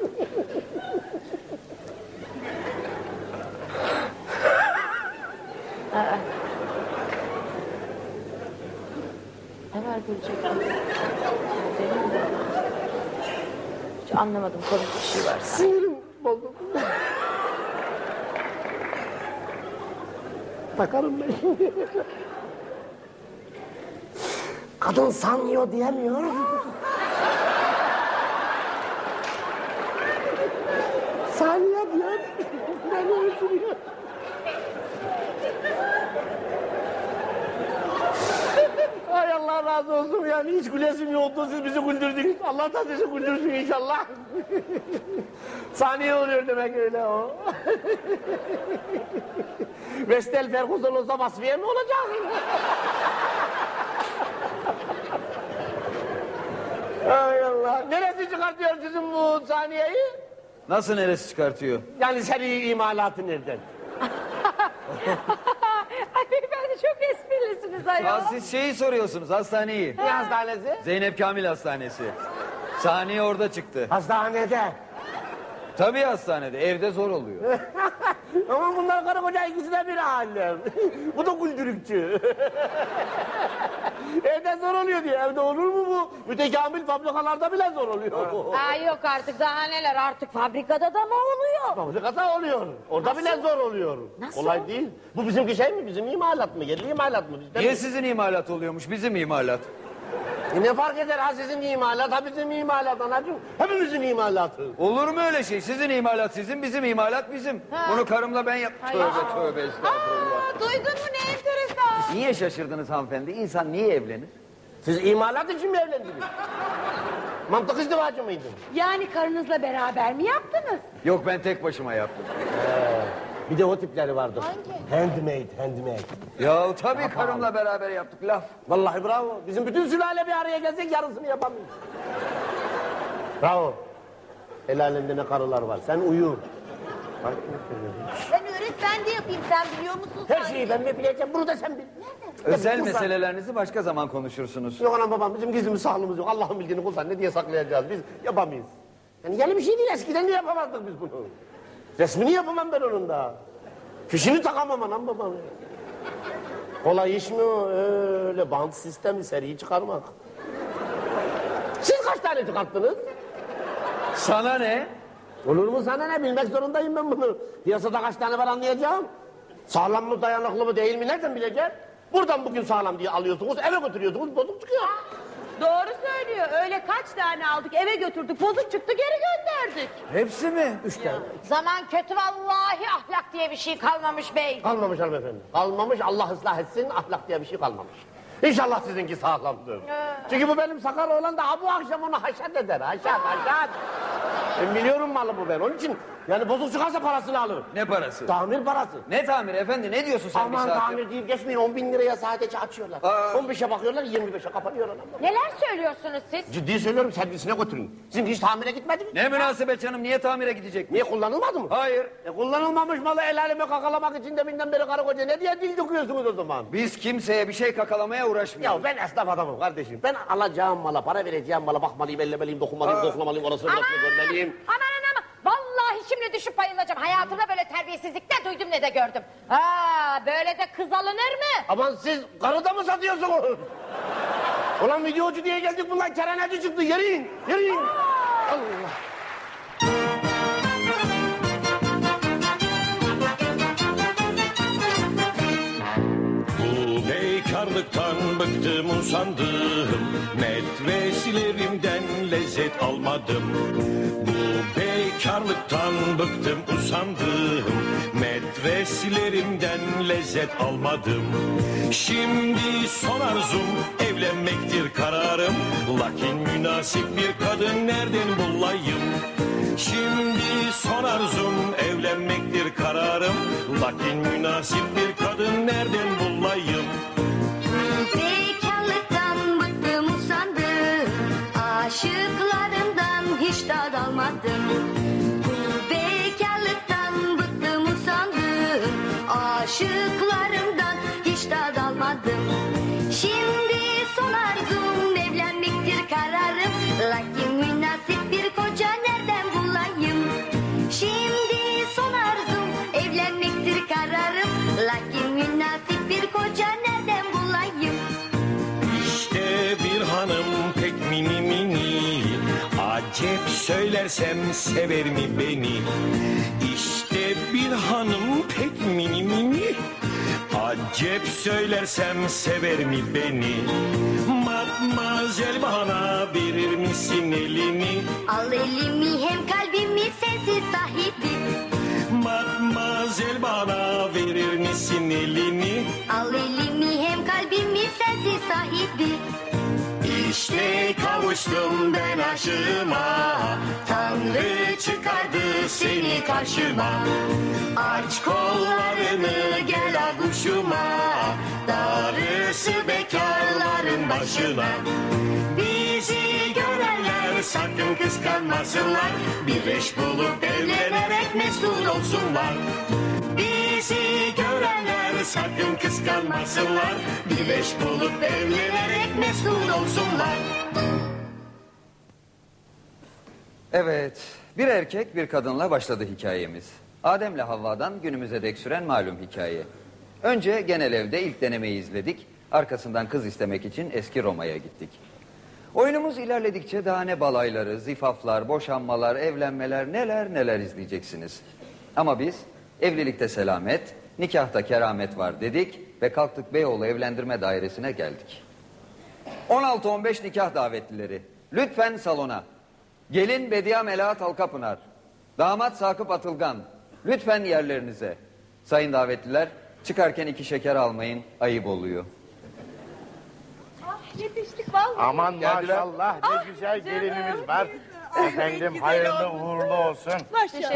Aa. Ne var gülecek? Hiç anlamadım komik bir şey var. Sinirim bozuldu. Takarım ben. Kadın sanmıyor diyemiyor. Saniye diyor. Beni öldürüyor. Ay Allah razı olsun yani hiç gülesim yoktu siz bizi güldürdünüz. Allah da sizi güldürsün inşallah. Saniye oluyor demek öyle o. Vestel Ferguson olsa Vasfiye mi olacak? Ay Allah. Neresi çıkartıyor sizin bu saniyeyi? Nasıl neresi çıkartıyor? Yani seri imalatı nereden? Beyefendi çok esprilisiniz ayol. Ya siz şeyi soruyorsunuz hastaneyi. Ne hastanesi? Zeynep Kamil Hastanesi. Saniye orada çıktı. Hastanede. Tabii hastanede. Evde zor oluyor. Ama bunlar karı koca ikisi de bir alem. bu da güldürükçü. Evde zor oluyor diye. Evde olur mu bu? Mütekamil fabrikalarda bile zor oluyor. Aa, yok artık daha neler artık fabrikada da mı oluyor? Fabrikada oluyor. Orada Nasıl? bile zor oluyor. Nasıl? Olay değil. Bu bizimki şey mi? Bizim imalat mı? Yerli imalat mı? Niye mi? sizin imalat oluyormuş? Bizim imalat. E ne fark eder ha sizin imalat ha bizim imalat anacığım. Hepimizin imalatı. Olur mu öyle şey? Sizin imalat sizin, bizim imalat bizim. Bunu karımla ben yap... Tövbe tövbe estağfurullah. Aa, duydun mu ne enteresan. Niye şaşırdınız hanımefendi? İnsan niye evlenir? Siz imalat için mi evlendiniz? Mantık izdivacı mıydın? Yani karınızla beraber mi yaptınız? Yok ben tek başıma yaptım. Bir de o tipleri vardı. Handmade, handmade. Ya tabii karımla beraber yaptık laf. Vallahi bravo. Bizim bütün sülale bir araya gelsek yarısını yapamayız. bravo. El alemde ne karılar var. Sen uyu. Bak, Ben öğretmen de yapayım sen biliyor musun? Her şeyi ben mi bileceğim? Bunu da sen bil. Özel Kulsan- meselelerinizi başka zaman konuşursunuz. Yok anam babam bizim gizlimiz saklımız yok. Allah'ın bildiğini kulsan ne diye saklayacağız biz yapamayız. Yani yeni bir şey değil eskiden de yapamazdık biz bunu. Resmini yapamam ben onun da. Fişini takamam anam babam. Kolay iş mi o? Öyle band sistemi seriyi çıkarmak. Siz kaç tane çıkarttınız? Sana ne? Olur mu sana ne bilmek zorundayım ben bunu. Piyasada kaç tane var anlayacağım. Sağlam mı dayanıklı mı değil mi nereden bileceğim? Buradan bugün sağlam diye alıyorsunuz eve götürüyorsunuz bozuk çıkıyor. Doğru söylüyor. Öyle kaç tane aldık eve götürdük bozuk çıktı geri gönderdik. Hepsi mi? Üç tane. Zaman kötü vallahi ahlak diye bir şey kalmamış bey. Kalmamış hanımefendi. Kalmamış Allah ıslah etsin ahlak diye bir şey kalmamış. İnşallah sizinki sağlamdır. Çünkü bu benim sakar olan da ha, bu akşam onu haşat eder. Haşat haşat. Ben biliyorum malı bu ben. Onun için yani bozuk çıkarsa parasını alırım. Ne parası? Tamir parası. Ne tamir efendi? Ne diyorsun sen Aman saattir? tamir deyip geçmeyin 10 bin liraya sadece açıyorlar. Aa. 15'e bakıyorlar 25'e kapanıyor anam. Neler söylüyorsunuz siz? Ciddi söylüyorum servisine götürün. Sizinki hiç tamire gitmedi mi? Ne münasebet canım niye tamire gidecek? Niye kullanılmadı mı? Hayır. E kullanılmamış malı el aleme kakalamak için deminden beri karı koca ne diye dil döküyorsunuz o zaman? Biz kimseye bir şey kakalamaya uğraşmıyoruz. Ya ben esnaf adamım kardeşim. Ben alacağım mala, para vereceğim mala bakmalıyım, ellemeliyim, dokunmalıyım, dokunamalıyım, orasını burasını görmeliyim. Aman aman vallahi şimdi düşüp bayılacağım. Hayatımda böyle terbiyesizlik ne duydum ne de gördüm. Ha böyle de kız alınır mı? Aman siz karıda mı satıyorsunuz? Ulan videocu diye geldik bunlar kereneci çıktı. Yürüyün, yürüyün. Allah. Bu bıktım usandım. Metresilerimden lezzet almadım. Bu bekarlıktan bıktım usandım. Metresilerimden lezzet almadım. Şimdi son arzum evlenmektir kararım. Lakin münasip bir kadın nereden bulayım? Şimdi son arzum evlenmektir kararım. Lakin münasip bir kadın nereden bulayım Bu bekarlıktan bıktım usandım. Aşıklarımdan hiç de dalmadım. Şimdi son arzum evlenmektir kararım. Lakin münasip bir koca nereden bulayım? Şimdi son arzum evlenmektir kararım. Lakin münasip bir koca nereden bulayım? İşte bir hanım pek mini mini Acep söylersem sever mi beni? İşte bir hanım pek mini mini. Acep söylersem sever mi beni? Matmazel bana verir misin elini? Al elimi hem kalbimi sensiz sahibi. Matmazel bana verir misin elini? Al elimi hem kalbimi sensiz sahibi. İşte kavuştum ben aşığıma Tanrı çıkardı seni karşıma. Aç kollarını gel aguşuma Darısı bekarların başına. Bizi görenler sakın kıskanmasınlar. Bir eş bulup evlenerek mesut olsunlar. Bizi görenler sakın kıskanmasınlar Bir eş bulup evlenerek mesut olsunlar Evet, bir erkek bir kadınla başladı hikayemiz. Adem'le Havva'dan günümüze dek süren malum hikaye. Önce genel evde ilk denemeyi izledik. Arkasından kız istemek için eski Roma'ya gittik. Oyunumuz ilerledikçe daha ne balayları, zifaflar, boşanmalar, evlenmeler neler neler izleyeceksiniz. Ama biz evlilikte selamet, nikahta keramet var dedik ve kalktık Beyoğlu Evlendirme Dairesi'ne geldik. 16-15 nikah davetlileri. Lütfen salona. Gelin Bediye Melahat Halkapınar. Damat Sakıp Atılgan. Lütfen yerlerinize. Sayın davetliler çıkarken iki şeker almayın ayıp oluyor. Ah, yetiştik vallahi. Aman Geldiler. maşallah ne güzel gelinimiz var. Efendim hayırlı uğurlu olsun.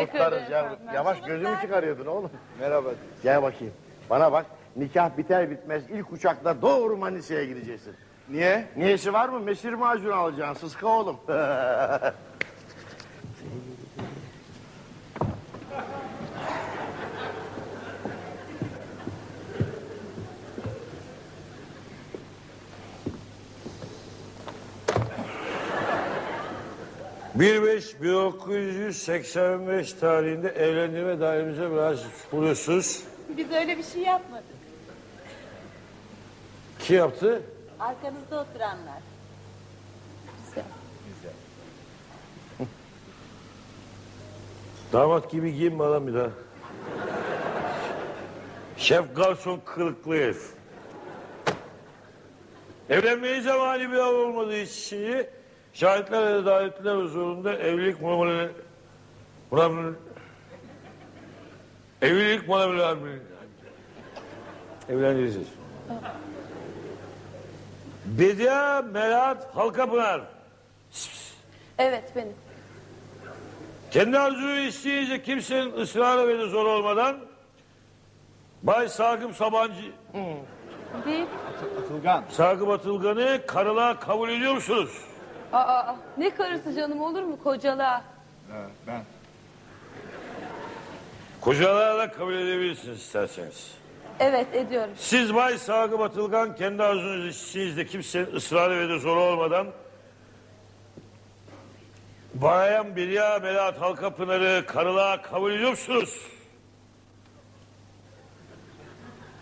Kutlarız yavrum. Yavaş gözümü çıkarıyordun oğlum. Merhaba. Gel bakayım. Bana bak. Nikah biter bitmez ilk uçakla doğru Manisa'ya gideceksin. Niye? Niyesi var mı? Mesir macunu alacaksın. Sıska oğlum. 1985 tarihinde evlendirme dairemize müracaat buluyorsunuz. Biz öyle bir şey yapmadık. Kim yaptı? Arkanızda oturanlar. Damat gibi giyinme lan bir daha. Şef garson kılıklı herif. Evlenmeye zamanı bir av olmadığı için şahitler ve davetliler huzurunda evlilik muamele... muamele... Evlilik muamele... Evlendireceğiz. Bedia Melahat Halkapınar. Evet benim. Kendi arzunu isteyince kimsenin ısrarı ve de zor olmadan Bay Sakıp Sabancı Değil. Atılgan. Sakıp Atılgan'ı karılığa kabul ediyor musunuz? Aa, ne karısı canım olur mu kocalığa? ben. Kocalığa da kabul edebilirsiniz isterseniz. Evet ediyorum. Siz Bay Sakıp Atılgan kendi arzunuz isteyince kimsenin ısrarı ve de zor olmadan Bayan Bilya Melahat Halkapınar'ı karılığa kabul ediyor musunuz?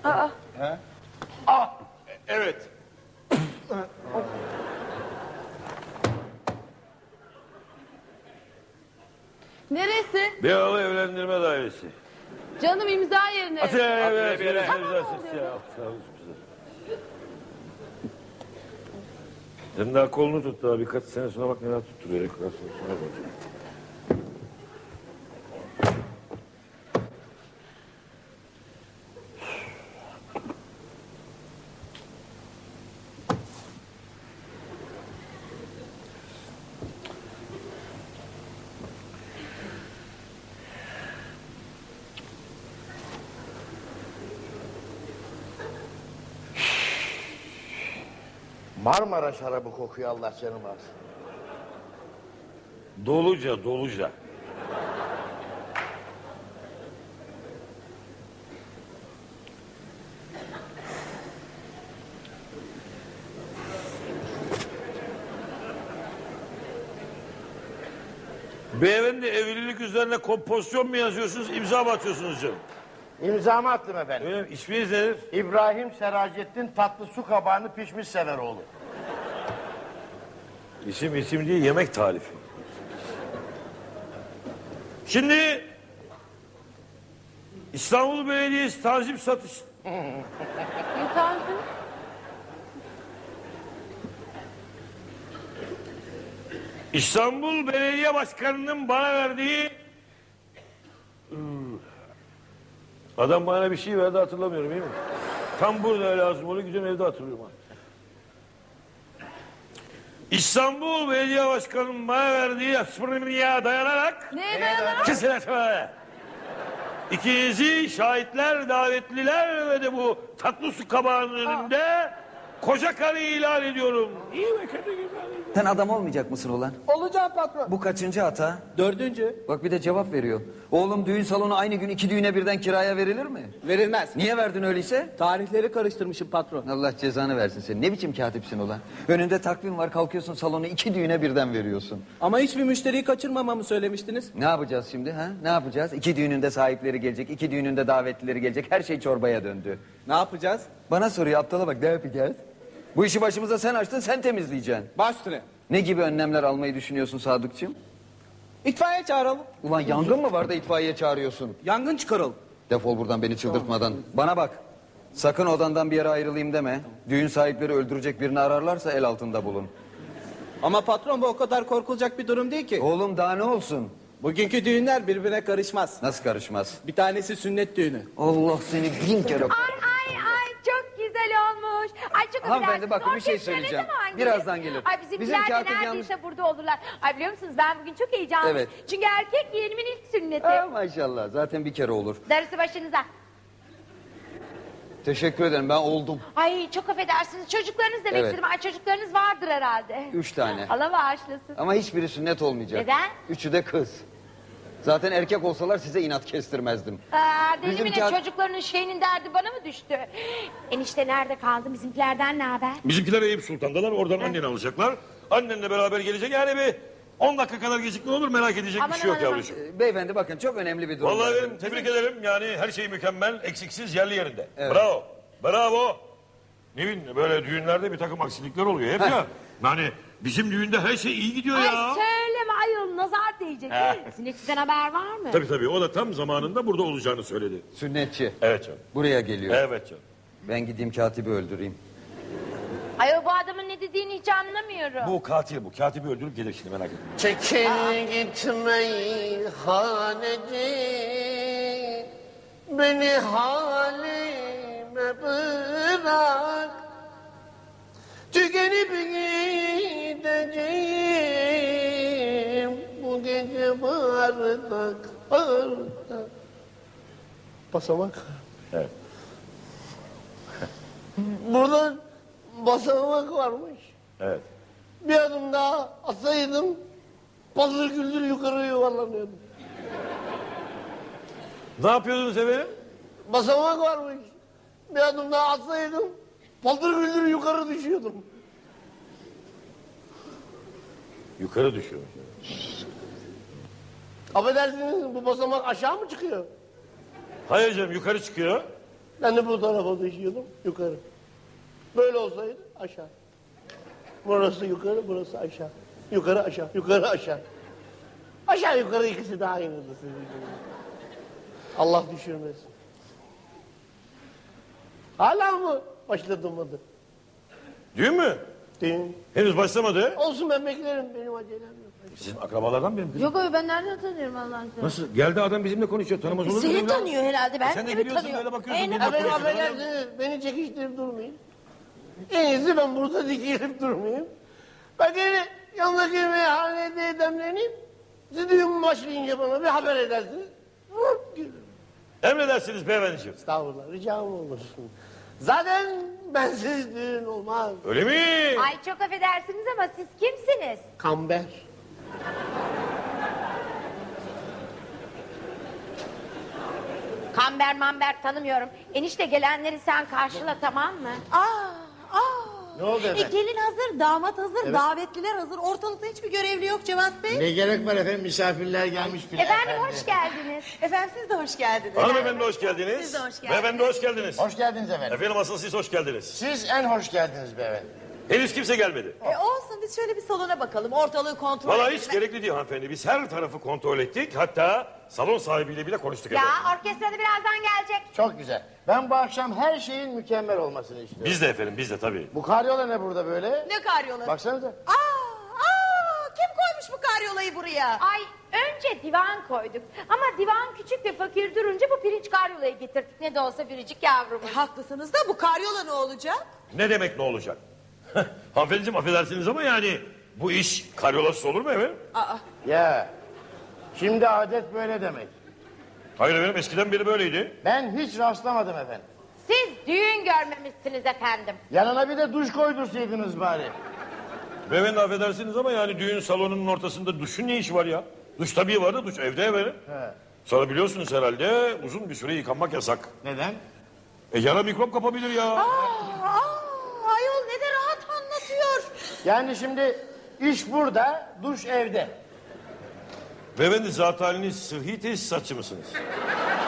Aa, Ah, evet. Neresi? Beyoğlu Evlendirme Dairesi. Canım imza yerine. Atilla Tamam Evlendirme oluyor. Sen daha kolunu tut daha birkaç sene sonra bak neler tutturuyor. Birkaç sene sonra bak. Marmara şarabı kokuyor Allah canım alsın. Doluca doluca. Beyefendi evlilik üzerine kompozisyon mu yazıyorsunuz, imza mı atıyorsunuz canım? İmzamı attım efendim. Öyle mi? İsminiz nedir? İbrahim Seracettin tatlı su kabağını pişmiş sever oğlu. İsim isim değil, yemek tarifi. Şimdi İstanbul Belediyesi tanzim satış... Tanzim. İstanbul Belediye Başkanı'nın bana verdiği... Adam bana bir şey verdi hatırlamıyorum değil mi? Tam burada lazım onu güzel evde hatırlıyorum. ha. İstanbul Belediye Başkanı'nın bana verdiği asfırmıya dayanarak... Neye dayanarak? Kesine söyle. İkinizi şahitler, davetliler ve de bu tatlı su kabağının önünde koca karı ilan ediyorum. İyi mi kötü gibi? Sen adam olmayacak mısın ulan? Olacağım patron. Bu kaçıncı hata? Dördüncü. Bak bir de cevap veriyor. Oğlum düğün salonu aynı gün iki düğüne birden kiraya verilir mi? Verilmez. Niye verdin öyleyse? Tarihleri karıştırmışım patron. Allah cezanı versin seni. Ne biçim katipsin ulan? Önünde takvim var kalkıyorsun salonu iki düğüne birden veriyorsun. Ama hiçbir müşteriyi kaçırmamamı söylemiştiniz. Ne yapacağız şimdi ha? Ne yapacağız? İki düğününde sahipleri gelecek, iki düğününde davetlileri gelecek. Her şey çorbaya döndü. Ne yapacağız? Bana soruyor aptala bak ne yapacağız? Bu işi başımıza sen açtın sen temizleyeceksin. Baş üstüne. Ne gibi önlemler almayı düşünüyorsun Sadıkçım? İtfaiye çağıralım. Ulan yangın mı var da itfaiye çağırıyorsun? Yangın çıkaralım. Defol buradan beni çıldırtmadan. Bana bak. Sakın odandan bir yere ayrılayım deme. Düğün sahipleri öldürecek birini ararlarsa el altında bulun. Ama patron bu o kadar korkulacak bir durum değil ki. Oğlum daha ne olsun? Bugünkü düğünler birbirine karışmaz. Nasıl karışmaz? Bir tanesi sünnet düğünü. Allah seni bin kere... Ay güzel olmuş. Ay çok Hanımefendi, bakın bir şey söyleyeceğim. Birazdan gelir. Ay bizimkiler Bizim de neredeyse burada olurlar. Ay biliyor musunuz ben bugün çok heyecanlıyım. Evet. Çünkü erkek yeğenimin ilk sünneti. Ha, maşallah zaten bir kere olur. Darısı başınıza. Teşekkür ederim ben oldum. Ay çok affedersiniz çocuklarınız demek Evet. istedim. Ay çocuklarınız vardır herhalde. Üç tane. Allah bağışlasın. Ama hiçbiri sünnet olmayacak. Neden? Üçü de kız. Zaten erkek olsalar size inat kestirmezdim. Aa, deli Bizim mi ne kat- çocuklarının şeyinin derdi bana mı düştü? Enişte nerede kaldı bizimkilerden ne haber? Bizimkiler Eyüp Sultan'dalar oradan anneni alacaklar. Annenle beraber gelecek yani bir 10 dakika kadar gecikme olur merak edecek Aman, bir şey yok yavrucuğum. Ee, Beyefendi bakın çok önemli bir durum. Vallahi benim tebrik ederim yani her şey mükemmel eksiksiz yerli yerinde. Evet. Bravo bravo. Ne bileyim böyle düğünlerde bir takım aksilikler oluyor hep Heh. ya. Yani bizim düğünde her şey iyi gidiyor Ay ya. Söyleme ayol nazar değecek. He. Sünnetçiden haber var mı? Tabii tabii o da tam zamanında burada olacağını söyledi. Sünnetçi. Evet canım. Buraya geliyor. Evet canım. Ben gideyim katibi öldüreyim. Ayol bu adamın ne dediğini hiç anlamıyorum. Bu katil bu. Katibi öldürüp gelir şimdi merak etme. Çekil gitme haneci Beni halime bırak Tükenip gideceğim Bu gece bardak bardak Basamak Evet. Burada basamak varmış Evet. Bir adım daha atsaydım Paldır güldür yukarı yuvarlanıyordum. Ne yapıyordunuz efendim? Basamak varmış. Bir adım daha atsaydım paldır güldür yukarı düşüyordum. Yukarı düşüyor. Affedersiniz bu basamak aşağı mı çıkıyor? Hayır canım yukarı çıkıyor. Ben de bu tarafa düşüyordum yukarı. Böyle olsaydı aşağı. Burası yukarı, burası aşağı. Yukarı aşağı, yukarı aşağı. Aşağı yukarı ikisi de aynıdır. Allah düşürmesin. Hala mı başlatılmadı? Düğün mü? Düğün. Henüz başlamadı. Olsun ben beklerim, benim acelem yok. Sizin akrabalardan benim kızım. Yok abi ben nereden tanıyorum Allah'ını seversen. Nasıl? Geldi adam bizimle konuşuyor. Tanımaz olur mu? Seni ya? tanıyor herhalde ben Sen de biliyorsun tanıyorum? böyle bakıyorsun. E, ne bakıyorsun. affedersiniz, beni çekiştirip durmayın. En iyisi ben burada dikilip durmayayım. Ben gene yanındaki meyhanede demleneyim. Siz düğün başlayınca bana bir haber edersiniz. Emredersiniz beyefendiciğim. Estağfurullah, ricam olur. Zaten bensiz düğün olmaz. Öyle mi? Ay çok affedersiniz ama siz kimsiniz? Kamber. Kamber mamber tanımıyorum. Enişte gelenleri sen karşıla tamam mı? Aa, aa. Ne oldu E, efendim? gelin hazır, damat hazır, Evet. davetliler hazır. Ortalıkta hiçbir görevli yok Cevat Bey. Ne gerek var efendim misafirler gelmiş bile. Efendim hoş geldiniz. Efendim siz de hoş geldiniz. Hanımefendi hoş geldiniz. Siz de hoş geldiniz. Beyefendi hoş geldiniz. Hoş geldiniz efendim. Efendim asıl siz hoş geldiniz. Siz en hoş geldiniz beyefendi. Henüz kimse gelmedi. E olsun biz şöyle bir salona bakalım. Ortalığı kontrol Valla hiç gerekli değil hanımefendi. Biz her tarafı kontrol ettik. Hatta salon sahibiyle bile konuştuk efendim. orkestra da birazdan gelecek. Çok güzel. Ben bu akşam her şeyin mükemmel olmasını istiyorum. Biz de efendim biz de tabii. Bu karyola ne burada böyle? Ne karyola? Baksanıza. Aa, aa, kim koymuş bu karyolayı buraya? Ay önce divan koyduk. Ama divan küçük ve fakir durunca bu pirinç karyolayı getirdik. Ne de olsa biricik yavrumuz. Haklısınız da bu karyola ne olacak? Ne demek ne olacak? Hanımefendiciğim affedersiniz ama yani bu iş karyolasız olur mu efendim? Aa, Ya. Şimdi adet böyle demek. Hayır efendim eskiden beri böyleydi. Ben hiç rastlamadım efendim. Siz düğün görmemişsiniz efendim. Yanına bir de duş koydursaydınız bari. Beyefendi affedersiniz ama yani düğün salonunun ortasında duşun ne işi var ya? Duş tabii var da duş evde efendim. He. Sonra biliyorsunuz herhalde uzun bir süre yıkanmak yasak. Neden? E yara mikrop kapabilir ya. aa, ayol ne de rahat anlatıyor. Yani şimdi iş burada, duş evde. Beyefendi zat haliniz sıhhi tesisatçı mısınız?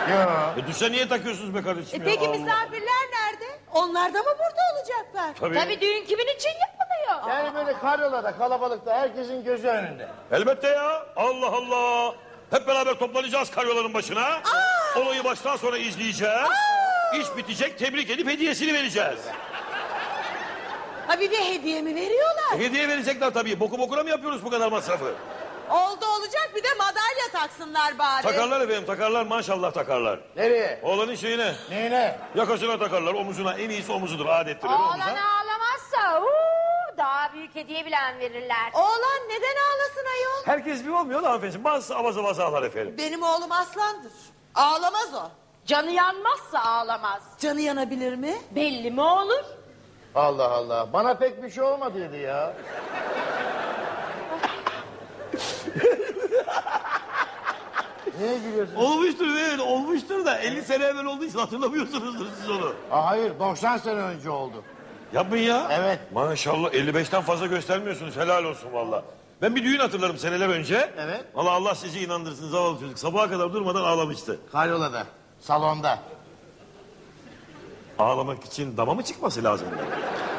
Ya. E duşa niye takıyorsunuz be E kardeşim ya? peki Allah. misafirler nerede? Onlar da mı burada olacaklar? Tabii. Tabii düğün kimin için yapılıyor? Yani böyle karyolada, kalabalıkta herkesin gözü önünde. Elbette ya. Allah Allah. Hep beraber toplanacağız karyoların başına. Olayı baştan sona izleyeceğiz. İş bitecek tebrik edip hediyesini vereceğiz. Ha bir de hediye mi veriyorlar? Hediye verecekler tabii. Boku bokuna mı yapıyoruz bu kadar masrafı? Oldu olacak bir de madalya taksınlar bari. Takarlar efendim takarlar maşallah takarlar. Nereye? Oğlanın şeyine Neyine? yakasına takarlar omuzuna en iyisi omuzudur adettir. öyle Oğlan omuza. ağlamazsa uuu, daha büyük hediye bilen verirler. Oğlan neden ağlasın ayol? Herkes bir olmuyor da hanımefendi. Bazısı avaz avaz ağlar efendim. Benim oğlum aslandır. Ağlamaz o. Canı yanmazsa ağlamaz. Canı yanabilir mi? Belli mi olur? Allah Allah. Bana pek bir şey olmadıydı ya. Niye gülüyorsun? Olmuştur evet olmuştur da 50 sene evvel olduğu için hatırlamıyorsunuzdur siz onu. Aa, hayır 90 sene önce oldu. Yapmayın ya. Evet. Maşallah 55'ten fazla göstermiyorsunuz helal olsun valla. Ben bir düğün hatırlarım seneler önce. Evet. Valla Allah sizi inandırsın zavallı çocuk. Sabaha kadar durmadan ağlamıştı. Karyolada, salonda. Ağlamak için dama mı çıkması lazım?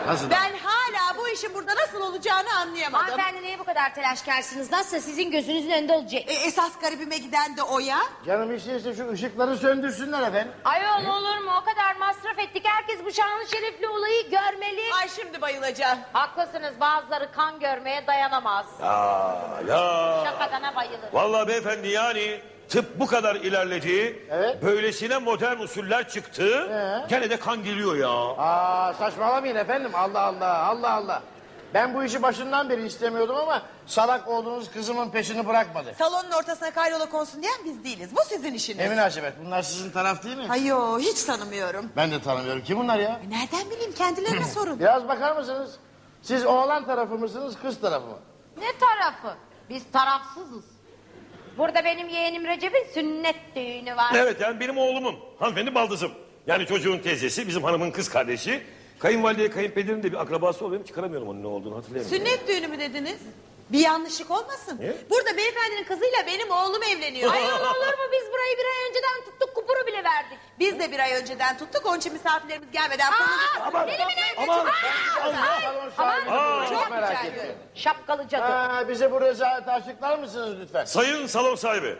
Nasıl? Ben hala bu işin burada nasıl olacağını anlayamadım. Hanımefendi niye bu kadar telaşkarsınız? Nasılsa sizin gözünüzün önünde olacak. E, esas garibime giden de o ya. Canım isterse şu ışıkları söndürsünler efendim. Ayol olur mu? O kadar masraf ettik. Herkes bu şanlı şerefli olayı görmeli. Ay şimdi bayılacağım. Haklısınız bazıları kan görmeye dayanamaz. Ya ya. Şakadana bayılır. Valla beyefendi yani tıp bu kadar ilerledi. Evet. Böylesine modern usuller çıktı. Ee? Gene de kan geliyor ya. Aa saçmalamayın efendim. Allah Allah, Allah Allah. Ben bu işi başından beri istemiyordum ama salak oğlunuz kızımın peşini bırakmadı. Salonun ortasına karyola konsun diyen biz değiliz. Bu sizin işiniz. Ne münasebet. Bunlar sizin taraf değil mi? Hayo hiç tanımıyorum. Ben de tanımıyorum. Kim bunlar ya? E, Nereden bileyim kendilerine sorun. Biraz bakar mısınız? Siz oğlan tarafı mısınız, kız tarafı mı? Ne tarafı? Biz tarafsızız. Burada benim yeğenim Recep'in sünnet düğünü var. Evet yani benim oğlumun hanımefendi baldızım. Yani çocuğun teyzesi bizim hanımın kız kardeşi. Kayınvalideye kayınpederin de bir akrabası oluyor. Çıkaramıyorum onun ne olduğunu hatırlayamıyorum. Sünnet düğünü mü dediniz? Bir yanlışlık olmasın. Ne? Burada beyefendinin kızıyla benim oğlum evleniyor. Ayol olur mu biz burayı bir ay önceden tuttuk kupuru bile verdik. Biz de bir ay önceden tuttuk. Onun için misafirlerimiz gelmeden Aa, konuştuk. deli mi ne? aman, Salon sahibini aman, çok merak ettim. Şapkalı cadı. Ha, bize bu rezaleti açıklar mısınız lütfen? Sayın salon sahibi.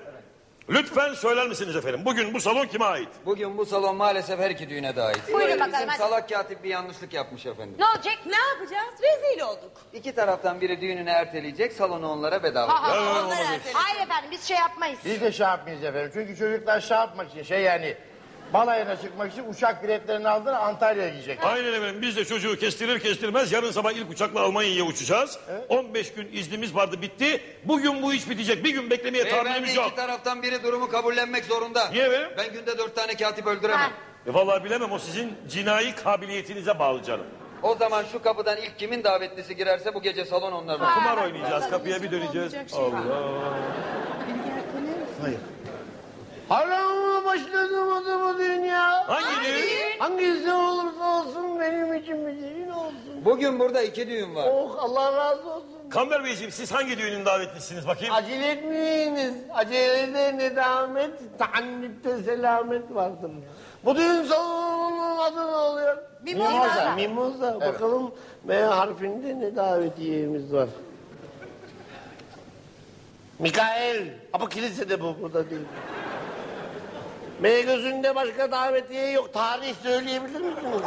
Lütfen söyler misiniz efendim? Bugün bu salon kime ait? Bugün bu salon maalesef her iki düğüne de ait. Buyurun bakalım, Bizim hadi. salak katip bir yanlışlık yapmış efendim. Ne olacak? Ne yapacağız? Rezil olduk. İki taraftan biri düğününü erteleyecek, salonu onlara bedava. Ha, ha, Ya, Onlar olmaz. ertelesin. Hayır efendim biz şey yapmayız. Biz de şey yapmayız efendim. Çünkü çocuklar şey yapmak için şey yani balayına çıkmak için uçak biletlerini aldılar Antalya'ya gidecek. Aynen efendim biz de çocuğu kestirir kestirmez yarın sabah ilk uçakla Almanya'ya uçacağız. 15 gün iznimiz vardı bitti. Bugün bu iş bitecek. Bir gün beklemeye Beyefendi tahammülümüz yok. iki taraftan biri durumu kabullenmek zorunda. Niye efendim? Ben günde dört tane katip öldüremem. E vallahi bilemem o sizin cinayi kabiliyetinize bağlı canım. O zaman şu kapıdan ilk kimin davetlisi girerse bu gece salon onların. Kumar oynayacağız kapıya bir döneceğiz. Allah. Haram başladım adamı dünya. Hangi düğün? Hangisi olursa olsun benim için bir düğün olsun. Bugün burada iki düğün var. Oh Allah razı olsun. Kamber Beyciğim siz hangi düğünün davetlisiniz bakayım? Acele etmeyiniz. Acelede nedamet, taannütte selamet vardır. Bu düğün salonunun adı ne oluyor? Mimoza. Mimoza. Evet. Bakalım M harfinde ne davetiyemiz var. Mikael. Ama kilisede bu, burada değil. M gözünde başka davetiye yok. Tarih söyleyebilir misiniz?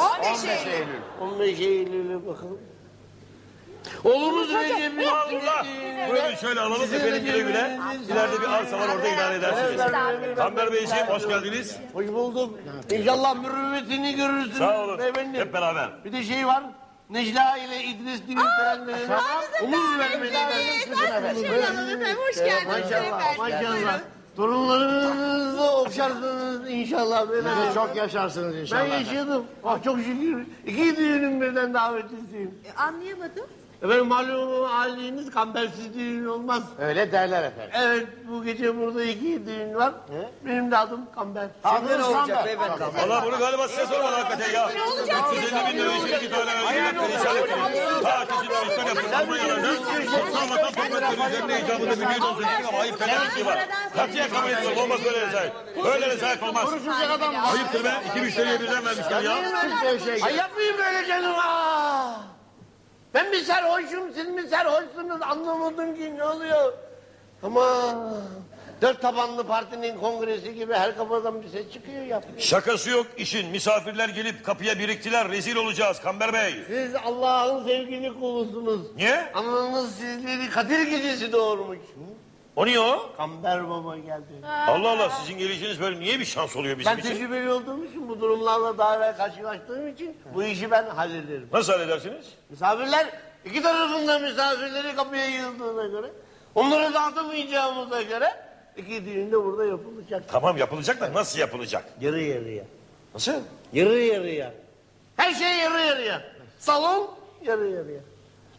15 Eylül. 15 Eylül'e bakalım. Oğlumuz Recep'in... Allah! Buyurun şöyle alalım efendim güle güle. İleride bir arsa var orada idare edersiniz. Kamber Beyciğim hoş geldiniz. Hoş bulduk. İnşallah mürüvvetini görürsünüz. Sağ olun. Efendim. Hep beraber. Bir de şey var. Necla ile İdris düğün törenlerine umur efendim. Hoş geldiniz Maşallah, maşallah. Torunlarınızı okşarsınız inşallah. Siz de çok yaşarsınız inşallah. Ben yaşadım. Ah çok şükür. İki düğünün birden davetlisiyim. E, Anlayamadım. Efendim malum haliniz kambersiz düğün olmaz. Öyle derler efendim. Evet bu gece burada iki düğün var. Benim de adım Kamber. Kamber. Valla bunu galiba size sormadı hakikaten ya. 350 bin lira için iki tane öğrenci perişan ettiniz. Ta kesin o işten yapın. Almanya'da sosyal vatan toprakları üzerinde icabında bir olacak dedik ama ayıp denen bir şey var. Kabul etmiyorum. Olmaz böyle rezalet. Böyle rezalet olmaz. Ayıptır be. İki müşteriye birden vermişler ya. Ay yapmayın böyle canım. Ben bir sarhoşum, siz mi sarhoşsunuz anlamadım ki ne oluyor. Ama dört tabanlı partinin kongresi gibi her kafadan bir ses çıkıyor yapmayın. Şakası yok işin. Misafirler gelip kapıya biriktiler. Rezil olacağız Kamber Bey. Siz Allah'ın sevgili kulusunuz. Niye? Ananız sizleri Kadir gecesi doğurmuş. O niye o? Kamber baba geldi. Allah Allah sizin gelişiniz böyle niye bir şans oluyor bizim Ben için? tecrübeli olduğum için bu durumlarla daha evvel karşılaştığım için bu işi ben hallederim. Nasıl halledersiniz? Misafirler iki tarafında misafirleri kapıya yığıldığına göre onları dağıtamayacağımıza göre iki düğün de burada yapılacak. Tamam yapılacak da nasıl yapılacak? Yarı yarıya. Nasıl? Yarı yarıya. Her şey yarı yarıya. Salon yarı yarıya.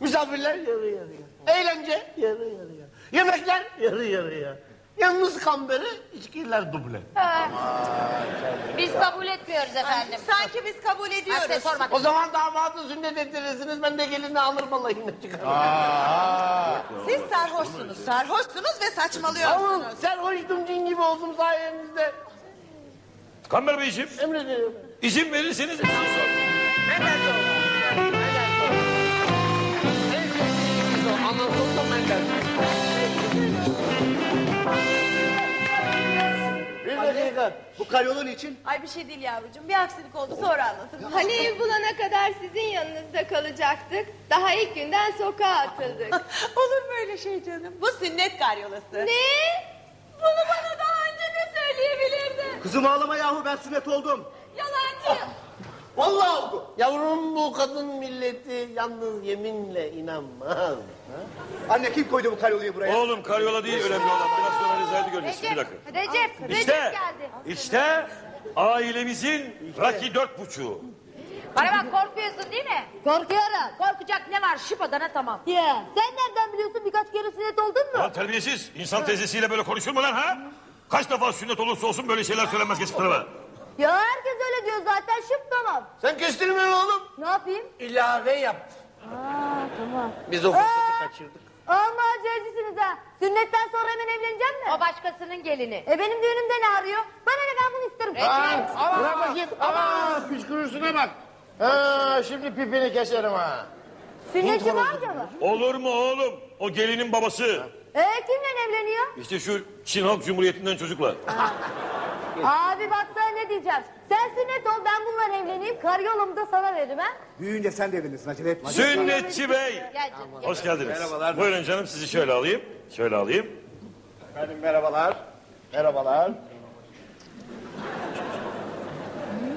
Misafirler yarı yarıya. Eğlence yarı yarıya. Yemekler yarı yarıya. Yalnız kamberi içkiler duble. Biz kabul etmiyoruz efendim. Sanki biz kabul ediyoruz. sorma. O zaman damadı sünnet ettirirsiniz ben de gelini alır balayına çıkarım. Siz sarhoşsunuz. Sarhoşsunuz ve Tamam saçmalıyorsunuz. sarhoştum cin gibi oldum sayenizde. Kamber Beyciğim Emrediyorum. izin verirseniz bir şey sor. Bir dakika. Bu karyolun için Ay bir şey değil yavrucuğum. Bir aksilik oldu sonra anlatırım. Hani ev bulana kadar sizin yanınızda kalacaktık. Daha ilk günden sokağa atıldık. Olur mu öyle şey canım? Bu sünnet karyolası. ne? Bunu bana daha önce ne söyleyebilirdi? Kızım ağlama yahu ben sünnet oldum. Yalancı. Vallahi oldu. Yavrum bu kadın milleti yalnız yeminle inanmaz. Anne kim koydu bu karyoluyu buraya? Oğlum karyola değil önemli olan. Biraz sonra rezaleti göreceksin bir dakika. Recep, Recep İşte, geldi. işte ailemizin Raki dört buçuğu. Bana bak korkuyorsun değil mi? Korkuyorum. Korkacak ne var şıpadana tamam. Ya sen nereden biliyorsun birkaç kere sünnet oldun mu? Lan terbiyesiz. İnsan teyzesiyle böyle konuşur mu lan ha? Kaç defa sünnet olursa olsun böyle şeyler söylenmez tarafa. Ya herkes öyle diyor zaten şıp tamam. Sen kestirme oğlum. Ne yapayım? İlave yaptı. Aa tamam. Biz o fırsatı kaçırdık. Amma acelcisiniz ha. Sünnetten sonra hemen evleneceğim mi? O başkasının gelini. E benim düğünümde ne arıyor? Bana ne ben bunu isterim. Aa, bırak bakayım. Ama püskürüsüne bak. Ha, şimdi pipini keserim ha. Sünnetçi amca mı? Olur mu oğlum? O gelinin babası. E kimle evleniyor? İşte şu Çin Halk Cumhuriyeti'nden çocukla. Abi bak sana ne diyeceğim. Sen sünnet ol ben bununla evleneyim. Karayolumu da sana veririm ha. Büyüyünce sen de evlenirsin acele etme. Sünnetçi Bey. Gel canım. gel. Hoş geldiniz. Buyurun canım sizi şöyle alayım. Şöyle alayım. Efendim merhabalar. Merhabalar.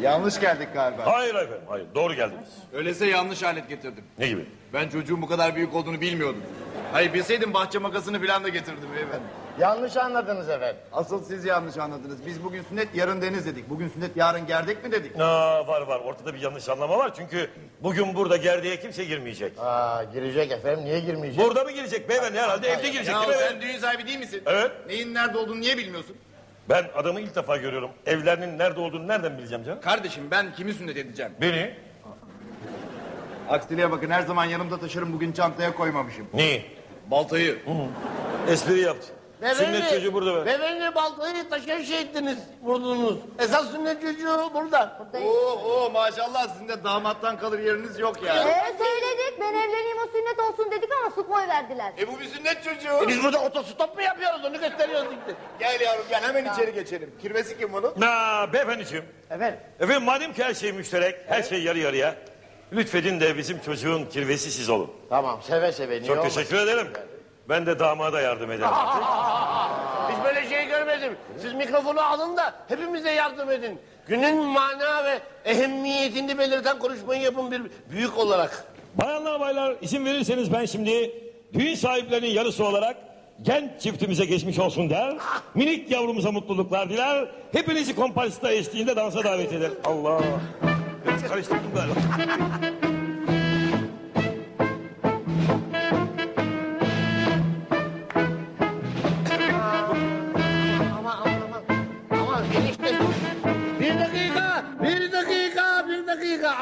Yanlış geldik galiba. Hayır efendim hayır doğru geldiniz. Öyleyse yanlış alet getirdim. Ne gibi? Ben çocuğun bu kadar büyük olduğunu bilmiyordum. Hayır bilseydim bahçe makasını falan da getirdim beyefendi. Yanlış anladınız efendim. Asıl siz yanlış anladınız. Biz bugün sünnet yarın deniz dedik. Bugün sünnet yarın gerdek mi dedik? Aa, var var ortada bir yanlış anlama var. Çünkü bugün burada gerdeğe kimse girmeyecek. Aa, girecek efendim. Niye girmeyecek? Burada mı girecek beyefendi herhalde evde girecek Ya değil mi? sen düğün sahibi değil misin? Evet. Neyin nerede olduğunu niye bilmiyorsun? Ben adamı ilk defa görüyorum. Evlerinin nerede olduğunu nereden bileceğim canım? Kardeşim ben kimi sünnet edeceğim? Beni. Aksiliğe bakın her zaman yanımda taşırım bugün çantaya koymamışım. Neyi? Baltayı. Espri yaptı. Sünnet çocuğu burada be. Beyefendi baltayı taşa şey ettiniz, vurdunuz. Esas sünnet çocuğu burada. Oo, oo maşallah sizin de damattan kalır yeriniz yok ya. Ee söyledik ben evleneyim o sünnet olsun dedik ama su koy verdiler. E bu bir sünnet çocuğu. E biz burada otostop mu yapıyoruz, onu gösteriyoruz işte. Gel yavrum gel hemen içeri geçelim. Kirvesi kim bunun? Na beyefendiciğim. Efendim? Efendim madem ki her şey müşterek, her şey yarı yarıya. Lütfedin de bizim çocuğun kirvesi siz olun. Tamam seve seve. niye Çok olmasın? teşekkür ederim. Ben de damada yardım ederim. Biz böyle şey görmedim. Siz mikrofonu alın da hepimize yardım edin. Günün mana ve ehemmiyetini belirten konuşmayı yapın bir büyük olarak. Bayanlar baylar izin verirseniz ben şimdi düğün sahiplerinin yarısı olarak genç çiftimize geçmiş olsun der. Minik yavrumuza mutluluklar diler. Hepinizi komparsita eşliğinde dansa davet eder. Allah. Biraz karıştırdım galiba.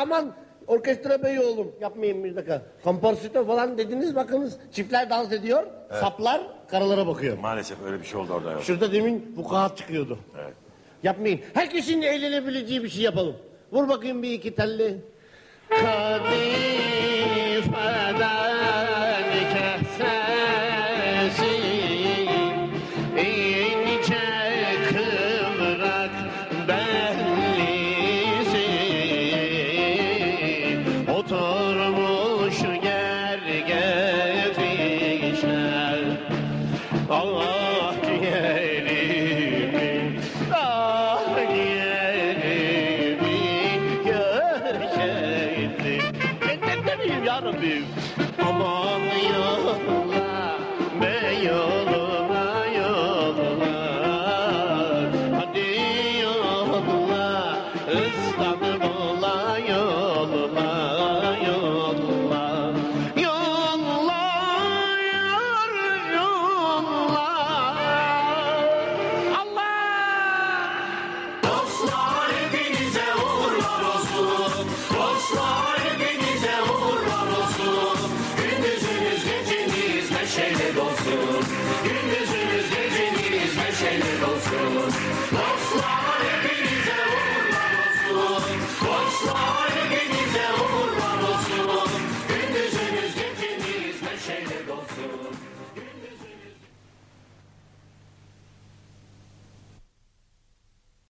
Aman orkestra beyi oğlum. Yapmayın bir dakika. Komporsito falan dediniz bakınız. Çiftler dans ediyor. Saplar karılara bakıyor. Maalesef öyle bir şey oldu orada. Şurada demin bu kağıt çıkıyordu. Evet. Yapmayın. Herkesin eğlenebileceği bir şey yapalım. Vur bakayım bir iki telli. Kadifeden kesesi